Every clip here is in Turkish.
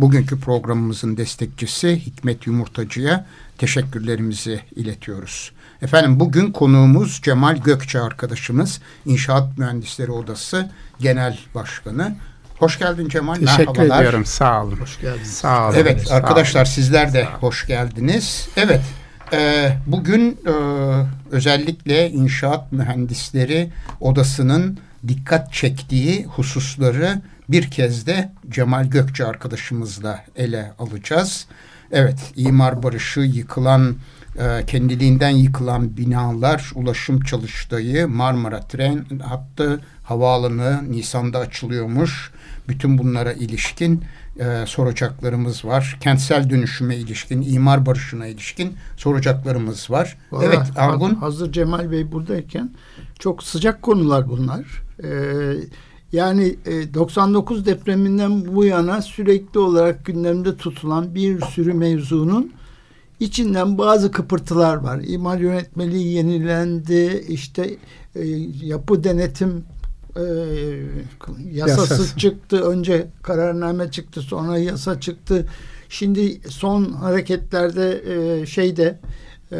Bugünkü programımızın destekçisi Hikmet Yumurtacı'ya teşekkürlerimizi iletiyoruz. Efendim bugün konuğumuz Cemal Gökçe arkadaşımız İnşaat Mühendisleri Odası Genel Başkanı. Hoş geldin Cemal. Teşekkür Merhabalar. ediyorum. Sağ olun. Hoş geldiniz. Sağ olun. Evet Sağ arkadaşlar olun. sizler de hoş geldiniz. Evet e, bugün e, özellikle İnşaat Mühendisleri Odası'nın dikkat çektiği hususları bir kez de Cemal Gökçe arkadaşımızla ele alacağız. Evet, imar barışı yıkılan, e, kendiliğinden yıkılan binalar, ulaşım çalıştığı Marmara tren hattı, havaalanı Nisan'da açılıyormuş. Bütün bunlara ilişkin e, soracaklarımız var. Kentsel dönüşüme ilişkin, imar barışına ilişkin soracaklarımız var. Vallahi, evet Argun. Hazır Cemal Bey buradayken çok sıcak konular bunlar. Ee, yani e, 99 depreminden bu yana sürekli olarak gündemde tutulan bir sürü mevzunun içinden bazı kıpırtılar var. İmar yönetmeliği yenilendi. İşte e, yapı denetim e, yasası Yasas. çıktı. Önce kararname çıktı, sonra yasa çıktı. Şimdi son hareketlerde e, şeyde e,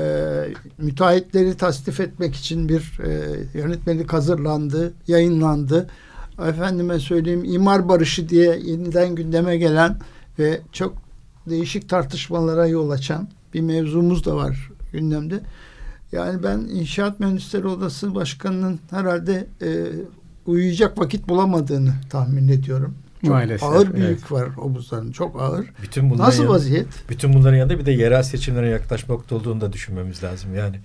müteahhitleri tasdif etmek için bir e, yönetmelik hazırlandı, yayınlandı efendime söyleyeyim imar barışı diye yeniden gündeme gelen ve çok değişik tartışmalara yol açan bir mevzumuz da var gündemde. Yani ben İnşaat Mühendisleri Odası Başkanı'nın herhalde e, uyuyacak vakit bulamadığını tahmin ediyorum. Çok Maalesef, ağır bir evet. yük var omuzlarının. Çok ağır. Bütün Nasıl yan, vaziyet? Bütün bunların yanında bir de yerel seçimlere yaklaşmakta olduğunu da düşünmemiz lazım. Yani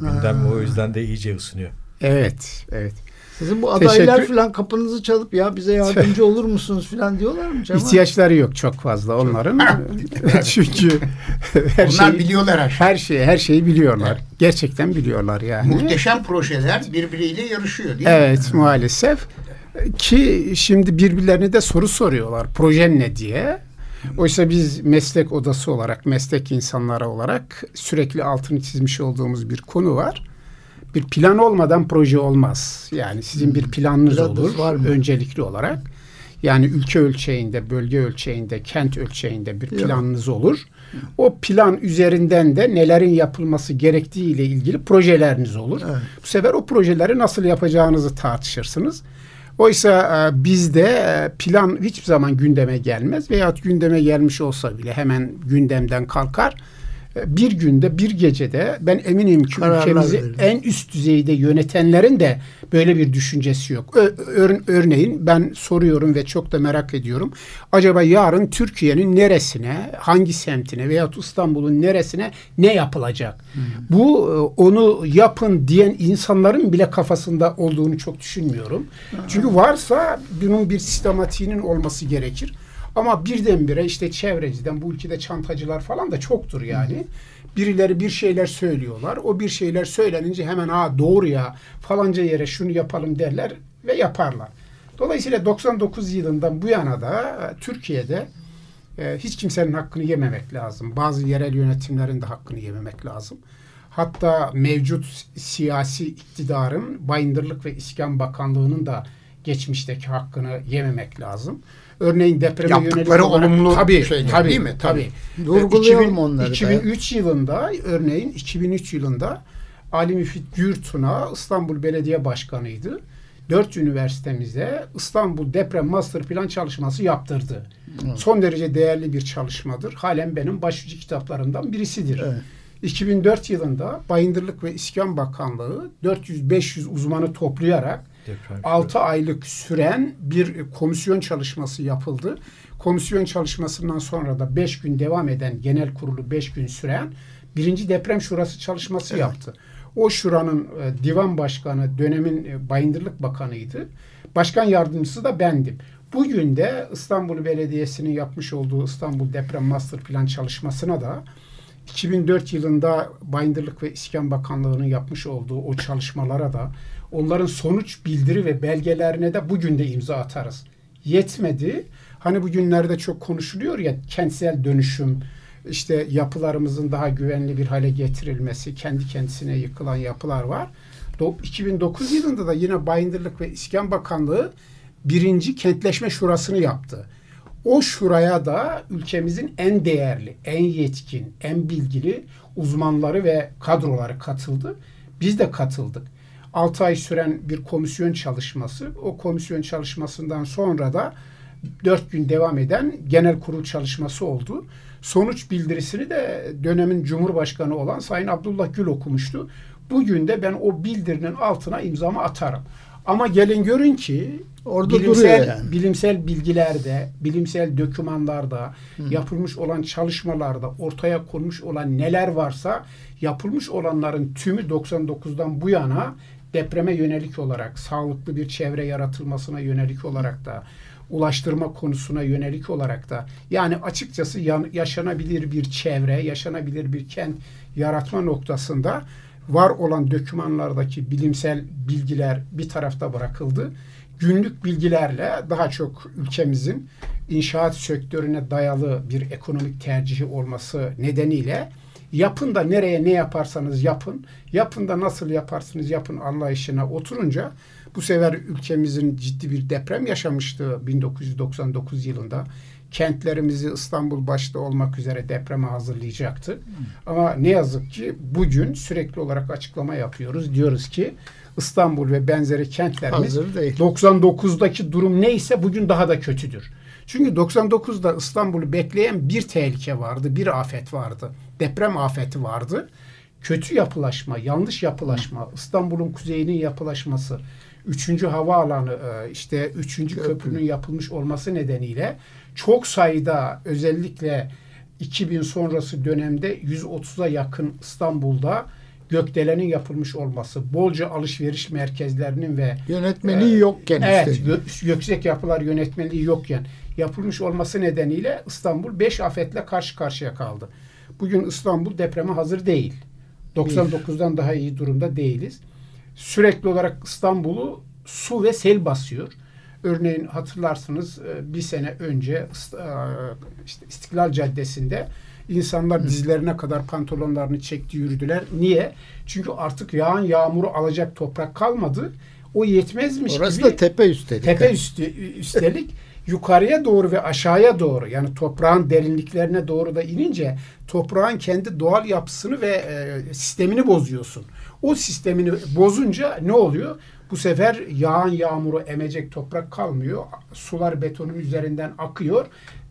gündem o yüzden de iyice ısınıyor. Evet, evet. Sizin bu adaylar Teşekkür... falan kapınızı çalıp ya bize yardımcı olur musunuz falan diyorlar mı Cemal? İhtiyaçları yok çok fazla onların. Çünkü her Onlar şeyi, biliyorlar her şeyi. Her şeyi, her şeyi biliyorlar. Evet. Gerçekten biliyorlar yani. Muhteşem projeler birbiriyle yarışıyor değil evet, mi? Evet maalesef. Ki şimdi birbirlerine de soru soruyorlar. Projen ne diye. Oysa biz meslek odası olarak, meslek insanları olarak sürekli altını çizmiş olduğumuz bir konu var bir plan olmadan proje olmaz. Yani sizin bir hmm. planınız Planınız olur var mı? öncelikli olarak. Yani ülke ölçeğinde, bölge ölçeğinde, kent ölçeğinde bir planınız olur. O plan üzerinden de nelerin yapılması gerektiği ile ilgili projeleriniz olur. Evet. Bu sefer o projeleri nasıl yapacağınızı tartışırsınız. Oysa e, bizde e, plan hiçbir zaman gündeme gelmez. Veyahut gündeme gelmiş olsa bile hemen gündemden kalkar bir günde bir gecede ben eminim ki Kararlar ülkemizi verir. en üst düzeyde yönetenlerin de böyle bir düşüncesi yok. Ö ör örneğin ben soruyorum ve çok da merak ediyorum. Acaba yarın Türkiye'nin neresine, hangi semtine veya İstanbul'un neresine ne yapılacak? Hmm. Bu e, onu yapın diyen insanların bile kafasında olduğunu çok düşünmüyorum. Hmm. Çünkü varsa bunun bir sistematiğinin olması gerekir. Ama birdenbire işte çevreciden bu ülkede çantacılar falan da çoktur yani. Birileri bir şeyler söylüyorlar. O bir şeyler söylenince hemen ha doğru ya falanca yere şunu yapalım derler ve yaparlar. Dolayısıyla 99 yılından bu yana da Türkiye'de e, hiç kimsenin hakkını yememek lazım. Bazı yerel yönetimlerin de hakkını yememek lazım. Hatta mevcut siyasi iktidarın Bayındırlık ve İskan Bakanlığı'nın da geçmişteki hakkını yememek lazım. Örneğin depreme Yaptıkları yönelik olumlu tabii, şeyler tabii, değil mi? Tabii. Vurgulayalım onları 2003 da. yılında örneğin 2003 yılında Ali Müfit Gürtuna İstanbul Belediye Başkanı'ydı. Dört üniversitemize İstanbul Deprem Master Plan çalışması yaptırdı. Evet. Son derece değerli bir çalışmadır. Halen benim başucu kitaplarımdan birisidir. Evet. 2004 yılında Bayındırlık ve İskan Bakanlığı 400-500 uzmanı toplayarak Deprem 6 aylık süren bir komisyon çalışması yapıldı. Komisyon çalışmasından sonra da 5 gün devam eden genel kurulu 5 gün süren birinci deprem şurası çalışması evet. yaptı. O şuranın e, divan başkanı dönemin e, Bayındırlık Bakanı'ydı. Başkan yardımcısı da bendim. Bugün de İstanbul Belediyesi'nin yapmış olduğu İstanbul Deprem Master Plan çalışmasına da 2004 yılında Bayındırlık ve İskan Bakanlığı'nın yapmış olduğu o çalışmalara da onların sonuç bildiri ve belgelerine de bugün de imza atarız. Yetmedi. Hani bugünlerde çok konuşuluyor ya kentsel dönüşüm, işte yapılarımızın daha güvenli bir hale getirilmesi, kendi kendisine yıkılan yapılar var. 2009 yılında da yine Bayındırlık ve İskan Bakanlığı birinci kentleşme şurasını yaptı. O şuraya da ülkemizin en değerli, en yetkin, en bilgili uzmanları ve kadroları katıldı. Biz de katıldık. 6 ay süren bir komisyon çalışması. O komisyon çalışmasından sonra da 4 gün devam eden genel kurul çalışması oldu. Sonuç bildirisini de dönemin Cumhurbaşkanı olan Sayın Abdullah Gül okumuştu. Bugün de ben o bildirinin altına imzamı atarım. Ama gelin görün ki Orada bilimsel, yani. bilimsel bilgilerde, bilimsel dokümanlarda, Hı. yapılmış olan çalışmalarda ortaya konmuş olan neler varsa yapılmış olanların tümü 99'dan bu yana depreme yönelik olarak, sağlıklı bir çevre yaratılmasına yönelik olarak da, ulaştırma konusuna yönelik olarak da yani açıkçası yaşanabilir bir çevre, yaşanabilir bir kent yaratma noktasında var olan dokümanlardaki bilimsel bilgiler bir tarafta bırakıldı. Günlük bilgilerle daha çok ülkemizin inşaat sektörüne dayalı bir ekonomik tercihi olması nedeniyle yapın da nereye ne yaparsanız yapın, yapın da nasıl yaparsınız yapın anlayışına oturunca bu sefer ülkemizin ciddi bir deprem yaşamıştı 1999 yılında kentlerimizi İstanbul başta olmak üzere depreme hazırlayacaktı. Ama ne yazık ki bugün sürekli olarak açıklama yapıyoruz. Diyoruz ki İstanbul ve benzeri kentlerimiz 99'daki durum neyse bugün daha da kötüdür. Çünkü 99'da İstanbul'u bekleyen bir tehlike vardı, bir afet vardı. Deprem afeti vardı. Kötü yapılaşma, yanlış yapılaşma, İstanbul'un kuzeyinin yapılaşması, üçüncü havaalanı, e, işte üçüncü köprünün yapılmış olması nedeniyle çok sayıda özellikle 2000 sonrası dönemde 130'a yakın İstanbul'da gökdelenin yapılmış olması, bolca alışveriş merkezlerinin ve yönetmeliği e, yokken evet, gö yüksek yapılar yönetmeliği yokken yapılmış olması nedeniyle İstanbul 5 afetle karşı karşıya kaldı. Bugün İstanbul depreme hazır değil. 99'dan daha iyi durumda değiliz. Sürekli olarak İstanbul'u su ve sel basıyor. Örneğin hatırlarsınız e, bir sene önce e, işte İstiklal Caddesi'nde insanlar dizlerine kadar pantolonlarını çekti yürüdüler. Niye? Çünkü artık yağan yağmuru alacak toprak kalmadı. O yetmezmiş Orası gibi. da tepe üstelik. Tepe üstü, üstelik yukarıya doğru ve aşağıya doğru yani toprağın derinliklerine doğru da inince toprağın kendi doğal yapısını ve e, sistemini bozuyorsun. O sistemini bozunca ne oluyor? Bu sefer yağan yağmuru emecek toprak kalmıyor. Sular betonun üzerinden akıyor.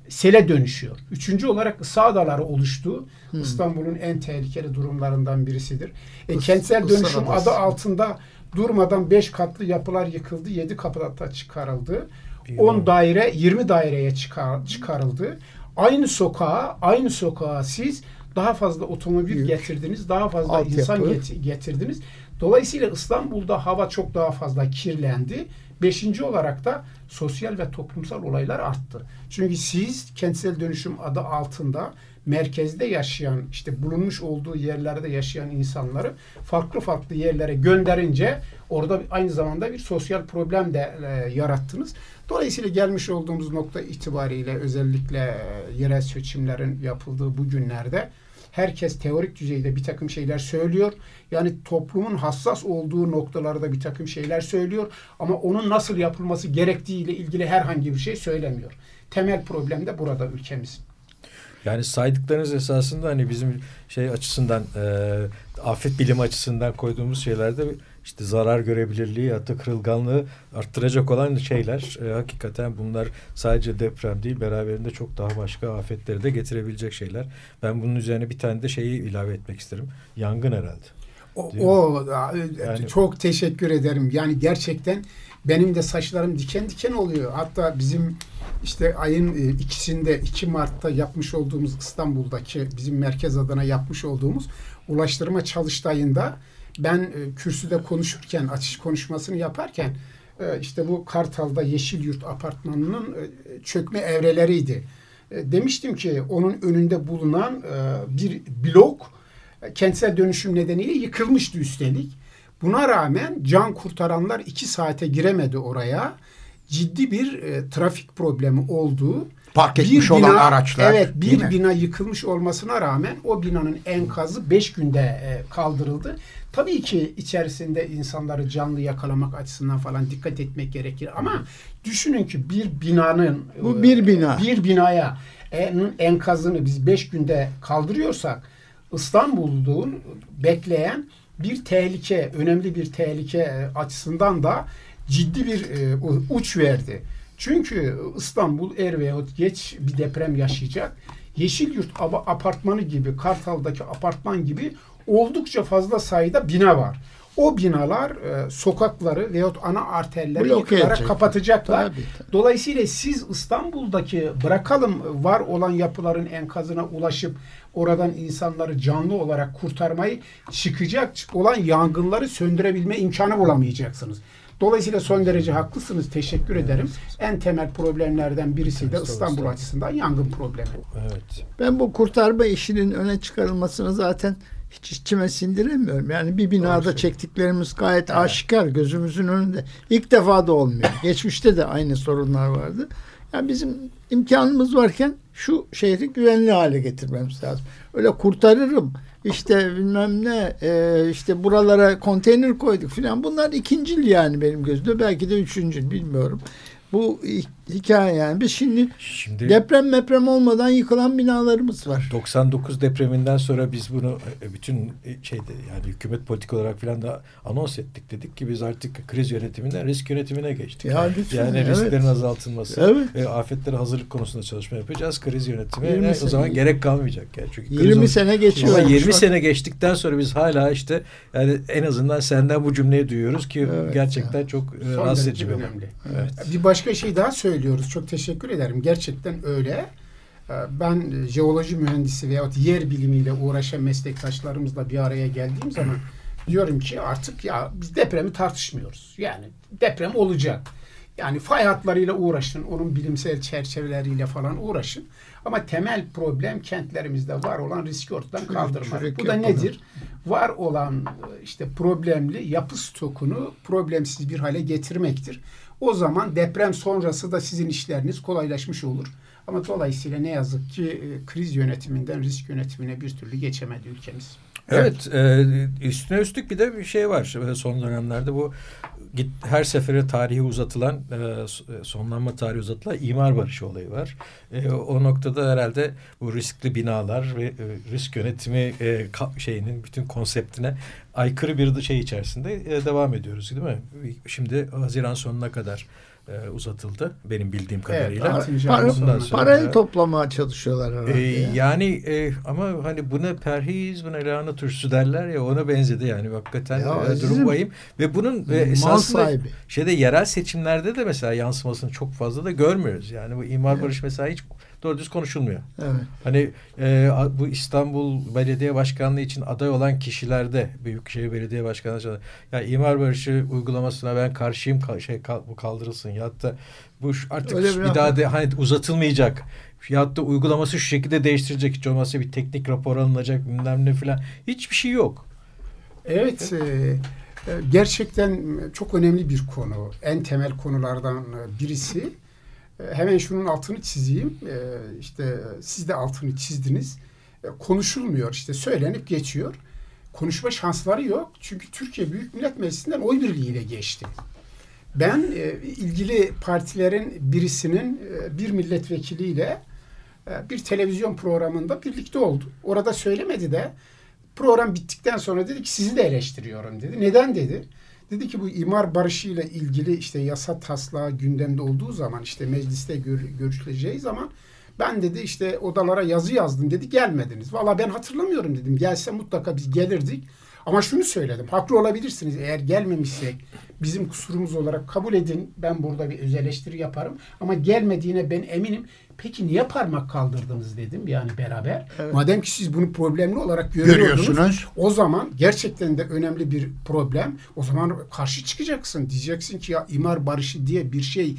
Sele dönüşüyor. Üçüncü olarak ısı adaları oluştu. Hmm. İstanbul'un en tehlikeli durumlarından birisidir. E, Is, kentsel dönüşüm adı altında durmadan beş katlı yapılar yıkıldı. Yedi kapıda çıkarıldı. 10 daire 20 daireye çıkar, çıkarıldı. Aynı sokağa, aynı sokağa siz daha fazla otomobil Büyük. getirdiniz, daha fazla Alt insan get- getirdiniz. Dolayısıyla İstanbul'da hava çok daha fazla kirlendi. Beşinci olarak da sosyal ve toplumsal olaylar arttı. Çünkü siz kentsel dönüşüm adı altında merkezde yaşayan işte bulunmuş olduğu yerlerde yaşayan insanları farklı farklı yerlere gönderince orada aynı zamanda bir sosyal problem de e, yarattınız. Dolayısıyla gelmiş olduğumuz nokta itibariyle özellikle e, yerel seçimlerin yapıldığı bu günlerde herkes teorik düzeyde bir takım şeyler söylüyor. Yani toplumun hassas olduğu noktalarda bir takım şeyler söylüyor ama onun nasıl yapılması gerektiği ile ilgili herhangi bir şey söylemiyor. Temel problem de burada ülkemiz. Yani saydıklarınız esasında hani bizim şey açısından e, afet bilimi açısından koyduğumuz şeylerde işte zarar görebilirliği hatta kırılganlığı arttıracak olan şeyler e, hakikaten bunlar sadece deprem değil beraberinde çok daha başka afetleri de getirebilecek şeyler. Ben bunun üzerine bir tane de şeyi ilave etmek isterim. Yangın herhalde. O, o yani, çok teşekkür ederim. Yani gerçekten benim de saçlarım diken diken oluyor. Hatta bizim işte ayın e, ikisinde 2 Mart'ta yapmış olduğumuz İstanbul'daki bizim merkez adına yapmış olduğumuz ulaştırma çalıştayında ben e, kürsüde konuşurken açış konuşmasını yaparken e, işte bu Kartal'da Yeşil Yurt apartmanının çökme evreleriydi. Demiştim ki onun önünde bulunan bir blok kentsel dönüşüm nedeniyle yıkılmıştı üstelik. Buna rağmen can kurtaranlar iki saate giremedi oraya. Ciddi bir e, trafik problemi olduğu park etmiş bir bina, olan araçlar. Evet bir bina yıkılmış olmasına rağmen o binanın enkazı beş günde e, kaldırıldı. Tabii ki içerisinde insanları canlı yakalamak açısından falan dikkat etmek gerekir ama düşünün ki bir binanın bu bir bina bir binaya en, enkazını biz beş günde kaldırıyorsak İstanbul'un bekleyen bir tehlike, önemli bir tehlike e, açısından da ciddi bir e, uç verdi. Çünkü İstanbul er veyahut geç bir deprem yaşayacak. Yeşilyurt apartmanı gibi, Kartal'daki apartman gibi oldukça fazla sayıda bina var. O binalar e, sokakları veyahut ana arterleri Blok yıkılarak kapatacaklar. Tabii, tabii. Dolayısıyla siz İstanbul'daki bırakalım var olan yapıların enkazına ulaşıp oradan insanları canlı olarak kurtarmayı çıkacak olan yangınları söndürebilme imkanı bulamayacaksınız. Dolayısıyla son derece haklısınız. Teşekkür ederim. En temel problemlerden birisi de İstanbul açısından yangın problemi. Evet. Ben bu kurtarma işinin öne çıkarılmasını zaten hiç içime sindiremiyorum. Yani bir binada Doğru çektiklerimiz gayet evet. aşikar gözümüzün önünde. İlk defa da olmuyor. Geçmişte de aynı sorunlar vardı. Yani bizim imkanımız varken şu şehri güvenli hale getirmemiz lazım. Öyle kurtarırım işte bilmem ne e, işte buralara konteyner koyduk filan bunlar ikincil yani benim gözümde belki de üçüncül bilmiyorum. Bu hikaye yani. Biz şimdi, şimdi deprem meprem olmadan yıkılan binalarımız var. 99 depreminden sonra biz bunu e, bütün e, şeyde yani hükümet politik olarak falan da anons ettik. Dedik ki biz artık kriz yönetiminden risk yönetimine geçtik. Ya lütfen, yani evet. risklerin azaltılması evet. ve afetlere hazırlık konusunda çalışma yapacağız. Kriz yönetimi o zaman gerek kalmayacak. Yani. Çünkü 20 sene geçiyor. Ama 20 sene geçtikten sonra biz hala işte yani en azından senden bu cümleyi duyuyoruz ki evet, gerçekten ya. çok e, rahatsız edici bir önemli. Evet. Bir başka şey daha söyleyeyim söylüyoruz. Çok teşekkür ederim. Gerçekten öyle. Ee, ben jeoloji mühendisi veyahut yer bilimiyle uğraşan meslektaşlarımızla bir araya geldiğim zaman diyorum ki artık ya biz depremi tartışmıyoruz. Yani deprem olacak. Yani fay hatlarıyla uğraşın, onun bilimsel çerçeveleriyle falan uğraşın. Ama temel problem kentlerimizde var olan riski ortadan kaldırmak. Bu da nedir? Var olan işte problemli yapı stokunu problemsiz bir hale getirmektir. O zaman deprem sonrası da sizin işleriniz kolaylaşmış olur. Ama dolayısıyla ne yazık ki e, kriz yönetiminden risk yönetimine bir türlü geçemedi ülkemiz. Evet, evet e, üstüne üstlük bir de bir şey var son dönemlerde bu git her sefere tarihi uzatılan e, e, sonlanma tarihi uzatılan imar barışı olayı var. E, o noktada herhalde bu riskli binalar ve e, risk yönetimi e, şeyinin bütün konseptine aykırı bir şey içerisinde e, devam ediyoruz değil mi? Şimdi Haziran sonuna kadar e, uzatıldı benim bildiğim kadarıyla. Evet, para, parayı toplamaya çalışıyorlar herhalde. E, yani e, ama hani buna perhiz buna lahana turşusu derler ya ona benzedi yani hakikaten ya, e, durum vahim. Ve bunun e, esasında şeyde yerel seçimlerde de mesela yansımasını çok fazla da görmüyoruz. Yani bu imar evet. barış mesela hiç doğru düz konuşulmuyor. Evet. Hani e, bu İstanbul Belediye Başkanlığı için aday olan kişilerde Büyükşehir Belediye Başkanlığı ya imar barışı uygulamasına ben karşıyım şey bu kaldırılsın ya da bu artık Öyle bir, bir daha de hani uzatılmayacak ya da uygulaması şu şekilde değiştirecek hiç olmazsa bir teknik rapor alınacak bilmem ne filan hiçbir şey yok. Evet. E, gerçekten çok önemli bir konu. En temel konulardan birisi. E, hemen şunun altını çizeyim. E, işte siz de altını çizdiniz. E, konuşulmuyor işte söylenip geçiyor. Konuşma şansları yok. Çünkü Türkiye Büyük Millet Meclisi'nden oy birliğiyle geçti. Ben ilgili partilerin birisinin bir milletvekiliyle bir televizyon programında birlikte oldu. Orada söylemedi de program bittikten sonra dedi ki sizi de eleştiriyorum dedi. Neden dedi? Dedi ki bu imar barışı ile ilgili işte yasa taslağı gündemde olduğu zaman işte mecliste gör, görüşüleceği zaman ben dedi işte odalara yazı yazdım dedi gelmediniz. Valla ben hatırlamıyorum dedim. Gelse mutlaka biz gelirdik. Ama şunu söyledim. Haklı olabilirsiniz. Eğer gelmemişsek bizim kusurumuz olarak kabul edin. Ben burada bir öz eleştiri yaparım. Ama gelmediğine ben eminim. Peki niye parmak kaldırdınız dedim yani beraber. Evet. Madem ki siz bunu problemli olarak görüyordunuz. Görüyorsunuz. O zaman gerçekten de önemli bir problem. O zaman karşı çıkacaksın. Diyeceksin ki ya imar barışı diye bir şey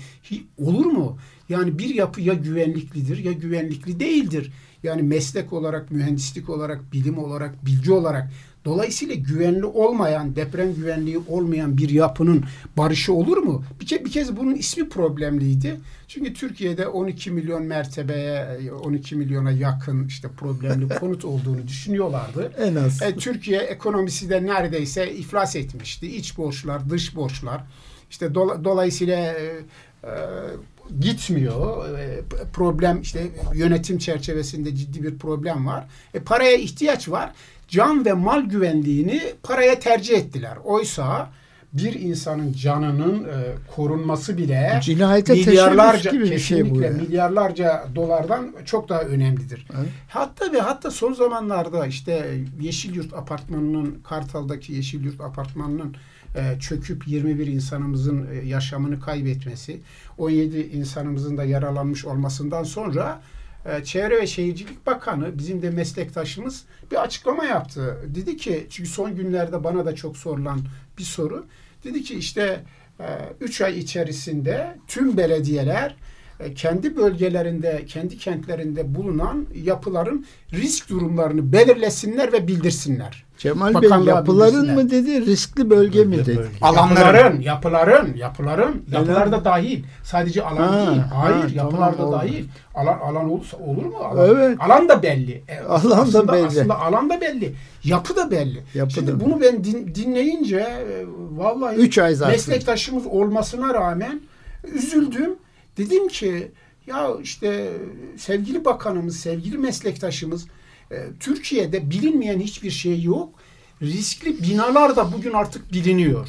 olur mu? Yani bir yapı ya güvenliklidir ya güvenlikli değildir. Yani meslek olarak, mühendislik olarak, bilim olarak, bilgi olarak Dolayısıyla güvenli olmayan, deprem güvenliği olmayan bir yapının barışı olur mu? Bir, ke bir kez bunun ismi problemliydi. Çünkü Türkiye'de 12 milyon mertebeye, 12 milyona yakın işte problemli konut olduğunu düşünüyorlardı. En az. E, Türkiye ekonomisi de neredeyse iflas etmişti. İç borçlar, dış borçlar. İşte do dolayısıyla e, e, gitmiyor. E, problem işte yönetim çerçevesinde ciddi bir problem var. E, paraya ihtiyaç var can ve mal güvenliğini paraya tercih ettiler. Oysa bir insanın canının e, korunması bile Cinayete milyarlarca gibi bir şey bu yani. milyarlarca dolardan çok daha önemlidir. Evet. Hatta ve hatta son zamanlarda işte Yeşilyurt apartmanının Kartal'daki Yeşilyurt apartmanının e, çöküp 21 insanımızın e, yaşamını kaybetmesi, 17 insanımızın da yaralanmış olmasından sonra e, Çevre ve Şehircilik Bakanı bizim de meslektaşımız bir açıklama yaptı. Dedi ki çünkü son günlerde bana da çok sorulan bir soru. Dedi ki işte 3 e, ay içerisinde tüm belediyeler kendi bölgelerinde, kendi kentlerinde bulunan yapıların risk durumlarını belirlesinler ve bildirsinler. Cemal Bey yapıların mı dedi, riskli bölge mi dedi? Alanların, yapıların, yapıların, yapılar da dahil. Sadece alan ha, değil. Hayır, ha, yapılar tamam, da dahil. Alan alan olursa olur mu? Alan, evet. alan da belli. E, alan aslında, da belli. Aslında alan da belli. Yapı da belli. Yapı Şimdi da bunu ben din, dinleyince e, vallahi Üç ay zaten. meslektaşımız olmasına rağmen üzüldüm. Dedim ki ya işte sevgili bakanımız, sevgili meslektaşımız e, Türkiye'de bilinmeyen hiçbir şey yok. Riskli binalar da bugün artık biliniyor.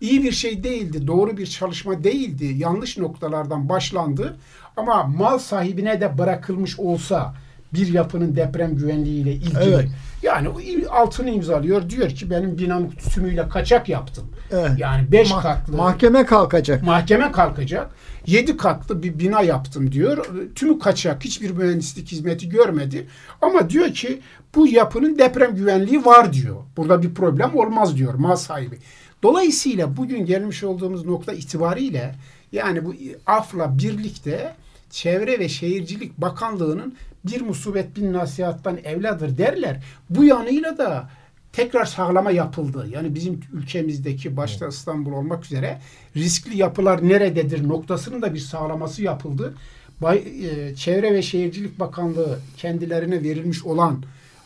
İyi bir şey değildi, doğru bir çalışma değildi. Yanlış noktalardan başlandı. Ama mal sahibine de bırakılmış olsa bir yapının deprem güvenliğiyle ilgili. Evet. Yani altını imzalıyor. Diyor ki benim binam tümüyle kaçak yaptım. Evet. Yani beş Ma- katlı. Mahkeme kalkacak. Mahkeme kalkacak. Yedi katlı bir bina yaptım diyor. Tümü kaçak. Hiçbir mühendislik hizmeti görmedi. Ama diyor ki bu yapının deprem güvenliği var diyor. Burada bir problem olmaz diyor mal sahibi. Dolayısıyla bugün gelmiş olduğumuz nokta itibariyle yani bu AF'la birlikte Çevre ve Şehircilik Bakanlığı'nın bir musibet bin nasihattan evladır derler. Bu yanıyla da tekrar sağlama yapıldı. Yani bizim ülkemizdeki başta İstanbul olmak üzere riskli yapılar nerededir noktasının da bir sağlaması yapıldı. Bay, e, Çevre ve Şehircilik Bakanlığı kendilerine verilmiş olan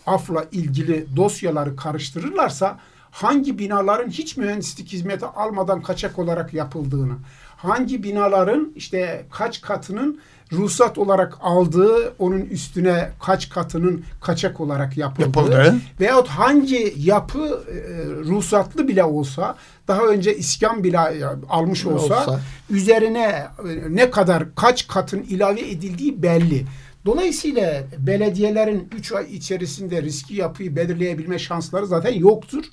afla ilgili dosyaları karıştırırlarsa hangi binaların hiç mühendislik hizmeti almadan kaçak olarak yapıldığını, hangi binaların işte kaç katının ruhsat olarak aldığı onun üstüne kaç katının kaçak olarak yapıldığı Yapıldı. veyahut hangi yapı e, ruhsatlı bile olsa daha önce iskan bile e, almış olsa, olsa üzerine e, ne kadar kaç katın ilave edildiği belli. Dolayısıyla belediyelerin 3 ay içerisinde riski yapıyı belirleyebilme şansları zaten yoktur.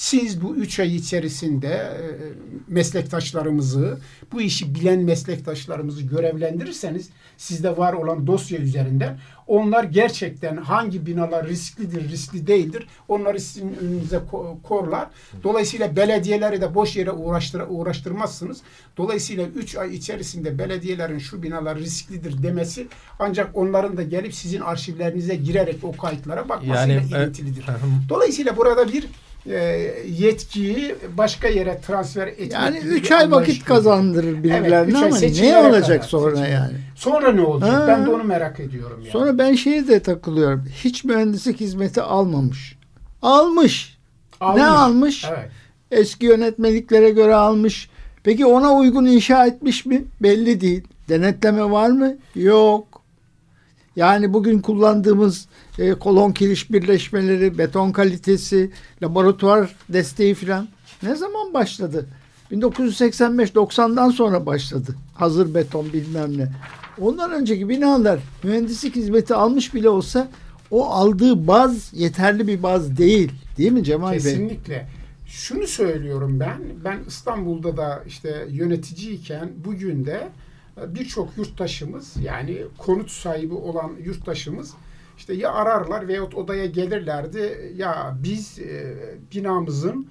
Siz bu 3 ay içerisinde e, meslektaşlarımızı, bu işi bilen meslektaşlarımızı görevlendirirseniz sizde var olan dosya üzerinden onlar gerçekten hangi binalar risklidir, riskli değildir onları sizin önünüze korlar. Dolayısıyla belediyeleri de boş yere uğraştır, uğraştırmazsınız. Dolayısıyla 3 ay içerisinde belediyelerin şu binalar risklidir demesi ancak onların da gelip sizin arşivlerinize girerek o kayıtlara bakmasıyla yani, e, ilintilidir. E, Dolayısıyla burada bir e, yetkiyi başka yere transfer etmek Yani 3 ay vakit kazandırır birilerine evet, ama ne olacak kadar, sonra seçim. yani? Sonra ne olacak? Ha. Ben de onu merak ediyorum. Yani. Sonra ben şeye de takılıyorum. Hiç mühendislik hizmeti almamış. Almış. almış. Ne almış? Evet. Eski yönetmeliklere göre almış. Peki ona uygun inşa etmiş mi? Belli değil. Denetleme var mı? Yok. Yani bugün kullandığımız e, kolon kiriş birleşmeleri, beton kalitesi, laboratuvar desteği filan ne zaman başladı? 1985-90'dan sonra başladı. Hazır beton bilmem ne. Ondan önceki binalar mühendislik hizmeti almış bile olsa o aldığı baz yeterli bir baz değil Değil mi Cemal Bey? Kesinlikle. Şunu söylüyorum ben. Ben İstanbul'da da işte yöneticiyken bugün de birçok yurttaşımız yani konut sahibi olan yurttaşımız işte ya ararlar veyahut odaya gelirlerdi ya biz e, binamızın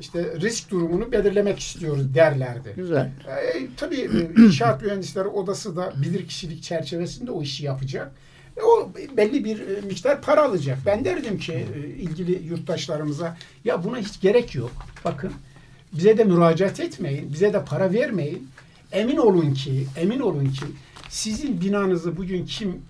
işte risk durumunu belirlemek istiyoruz derlerdi. Güzel. E, tabii e, inşaat mühendisleri odası da bilir kişilik çerçevesinde o işi yapacak. E, o belli bir e, miktar para alacak. Ben derdim ki e, ilgili yurttaşlarımıza ya buna hiç gerek yok. Bakın bize de müracaat etmeyin. Bize de para vermeyin. Emin olun ki, emin olun ki sizin binanızı bugün kim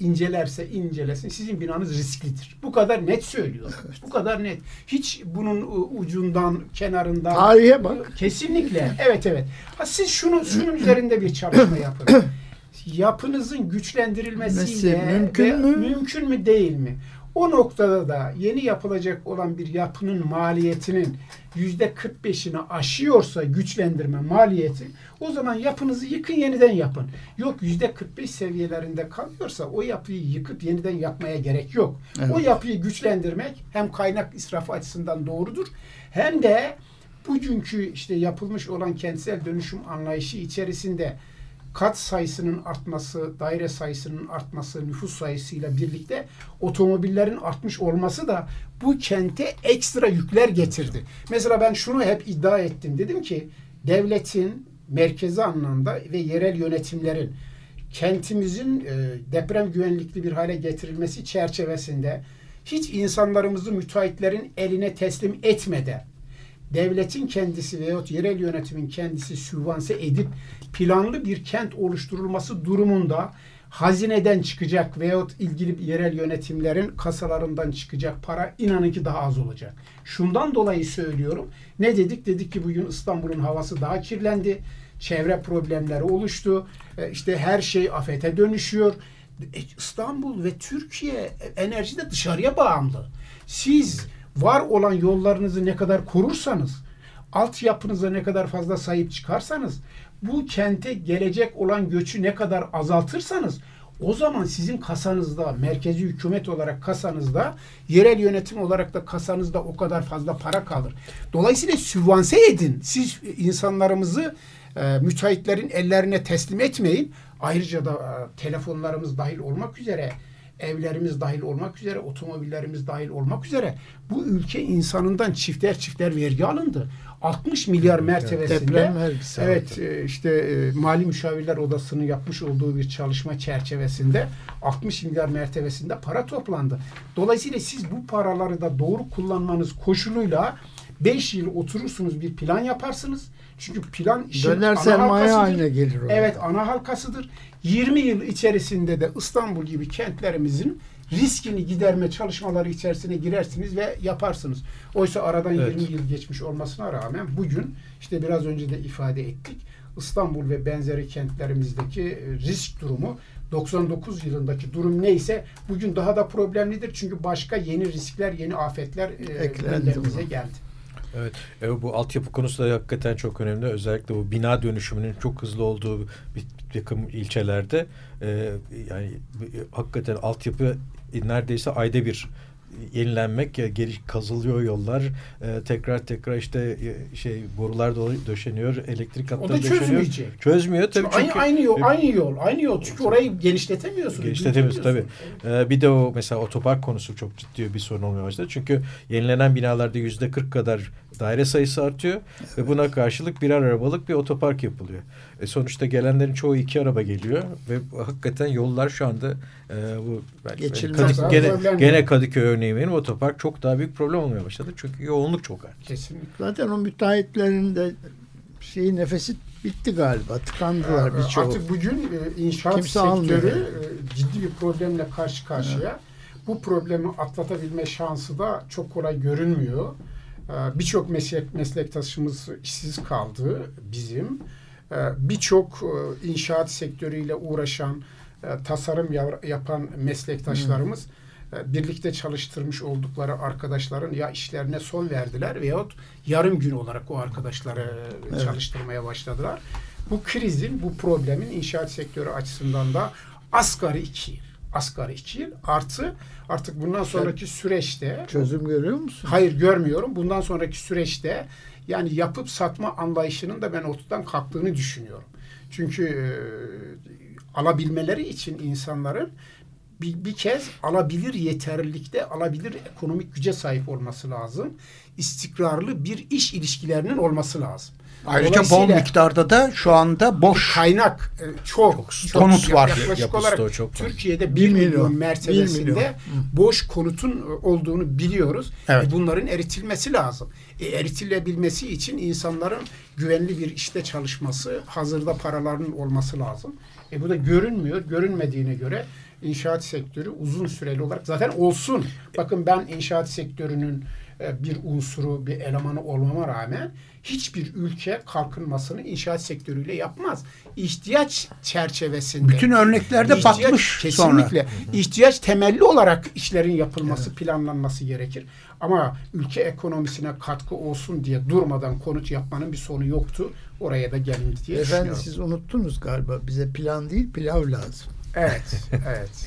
incelerse incelesin sizin binanız risklidir. Bu kadar net söylüyor. Bu kadar net. Hiç bunun ucundan, kenarından Tarihe bak. Kesinlikle. Evet evet. Ha, siz şunu şunun üzerinde bir çalışma yapın. Yapınızın güçlendirilmesiyle? Mümkün mü? mümkün mü değil mi? O noktada da yeni yapılacak olan bir yapının maliyetinin yüzde 45'ini aşıyorsa güçlendirme maliyeti o zaman yapınızı yıkın yeniden yapın. Yok yüzde 45 seviyelerinde kalıyorsa o yapıyı yıkıp yeniden yapmaya gerek yok. Evet. O yapıyı güçlendirmek hem kaynak israfı açısından doğrudur hem de bugünkü işte yapılmış olan kentsel dönüşüm anlayışı içerisinde kat sayısının artması, daire sayısının artması, nüfus sayısıyla birlikte otomobillerin artmış olması da bu kente ekstra yükler getirdi. Mesela ben şunu hep iddia ettim. Dedim ki devletin merkezi anlamda ve yerel yönetimlerin kentimizin e, deprem güvenlikli bir hale getirilmesi çerçevesinde hiç insanlarımızı müteahhitlerin eline teslim etmeden devletin kendisi veyahut yerel yönetimin kendisi sübvanse edip planlı bir kent oluşturulması durumunda hazineden çıkacak veyahut ilgili yerel yönetimlerin kasalarından çıkacak para inanın ki daha az olacak. Şundan dolayı söylüyorum. Ne dedik? Dedik ki bugün İstanbul'un havası daha kirlendi. Çevre problemleri oluştu. E, İşte her şey afete dönüşüyor. E, İstanbul ve Türkiye enerjide dışarıya bağımlı. Siz var olan yollarınızı ne kadar korursanız, altyapınıza ne kadar fazla sahip çıkarsanız, bu kente gelecek olan göçü ne kadar azaltırsanız, o zaman sizin kasanızda, merkezi hükümet olarak kasanızda, yerel yönetim olarak da kasanızda o kadar fazla para kalır. Dolayısıyla sübvanse edin. Siz insanlarımızı e, müteahhitlerin ellerine teslim etmeyin. Ayrıca da e, telefonlarımız dahil olmak üzere evlerimiz dahil olmak üzere, otomobillerimiz dahil olmak üzere bu ülke insanından çifter çifter vergi alındı. 60 milyar mertebesinde evet e, işte e, Mali Müşavirler Odası'nın yapmış olduğu bir çalışma çerçevesinde 60 milyar mertebesinde para toplandı. Dolayısıyla siz bu paraları da doğru kullanmanız koşuluyla 5 yıl oturursunuz bir plan yaparsınız. Çünkü plan işin Döner ana sermaye haline gelir o. Evet ana halkasıdır. 20 yıl içerisinde de İstanbul gibi kentlerimizin riskini giderme çalışmaları içerisine girersiniz ve yaparsınız. Oysa aradan Evet. 20 yıl geçmiş olmasına rağmen bugün işte biraz önce de ifade ettik. İstanbul ve benzeri kentlerimizdeki e, risk durumu 99 yılındaki durum neyse bugün daha da problemlidir. Çünkü başka yeni riskler, yeni afetler e, Eklendi gündemimize geldi. Evet, e, bu altyapı konusu da hakikaten çok önemli. Özellikle bu bina dönüşümünün çok hızlı olduğu bir takım ilçelerde e, yani e, hakikaten altyapı neredeyse ayda bir yenilenmek, e, geri kazılıyor yollar, e, tekrar tekrar işte e, şey borular döşeniyor, elektrik O hatları da döşeniyor. çözmeyecek. Çözmüyor tabii Çünkü aynı, aynı yol, e, aynı yol, aynı yol. Çünkü orayı genişletemiyorsunuz. Genişletemiyoruz tabii. Ee, bir de o mesela otopark konusu çok ciddi bir sorun olmaya başladı. Çünkü yenilenen binalarda yüzde 40 kadar daire sayısı artıyor ve buna karşılık birer arabalık bir otopark yapılıyor. E sonuçta gelenlerin çoğu iki araba geliyor ve hakikaten yollar şu anda e, bu Geçilmez. Kadık- gene, gene Kadıköy örneği benim otopark çok daha büyük problem olmaya başladı. Çünkü yoğunluk çok artık. Kesinlikle. Zaten o müteahhitlerin de şeyi nefesi bitti galiba. Tıkandılar birçoğu. Artık bugün e, inşaat Kimse sektörü almıyor. e, ciddi bir problemle karşı karşıya. Bu problemi atlatabilme şansı da çok kolay görünmüyor. E, Birçok meslek, meslektaşımız işsiz kaldı bizim. E, Birçok e, inşaat sektörüyle uğraşan, e, tasarım ya- yapan meslektaşlarımız e, birlikte çalıştırmış oldukları arkadaşların ya işlerine son verdiler veyahut yarım gün olarak o arkadaşları Evet. çalıştırmaya başladılar. Bu krizin, bu problemin inşaat sektörü açısından da asgari iki yıl. Asgari iki yıl artı artık bundan sonraki süreçte Çözüm görüyor musun? hayır görmüyorum. Bundan sonraki süreçte yani yapıp satma anlayışının da ben ortadan kalktığını düşünüyorum. Çünkü e, alabilmeleri için insanların bir, bir kez alabilir yeterlilikte alabilir ekonomik güce sahip olması lazım. İstikrarlı bir iş ilişkilerinin olması lazım. Ayrıca bol miktarda da şu anda boş kaynak e, çok, çok konut var. Yaklaşık Yapı olarak çok. Türkiye'de Bir 1 milyon, milyon, mertebesinde milyon. boş konutun e, olduğunu biliyoruz. Evet. E, bunların eritilmesi lazım. E, eritilebilmesi için insanların güvenli bir işte çalışması, hazırda paralarının olması lazım. E, bu da görünmüyor. Görünmediğine göre inşaat sektörü uzun süreli olarak zaten olsun. Bakın ben inşaat sektörünün e, bir unsuru, bir elemanı olmama rağmen hiçbir ülke kalkınmasını inşaat sektörüyle yapmaz. İhtiyaç çerçevesinde. bütün örneklerde İhtiyaç- batmış sonra. kesinlikle. İhtiyaç temelli olarak işlerin yapılması, planlanması gerekir. Ama ülke ekonomisine katkı olsun diye durmadan konut yapmanın bir sonu yoktu. Oraya da gelindi diye Efendim düşünüyorum. siz unuttunuz galiba. Bize plan değil pilav lazım. Evet, evet.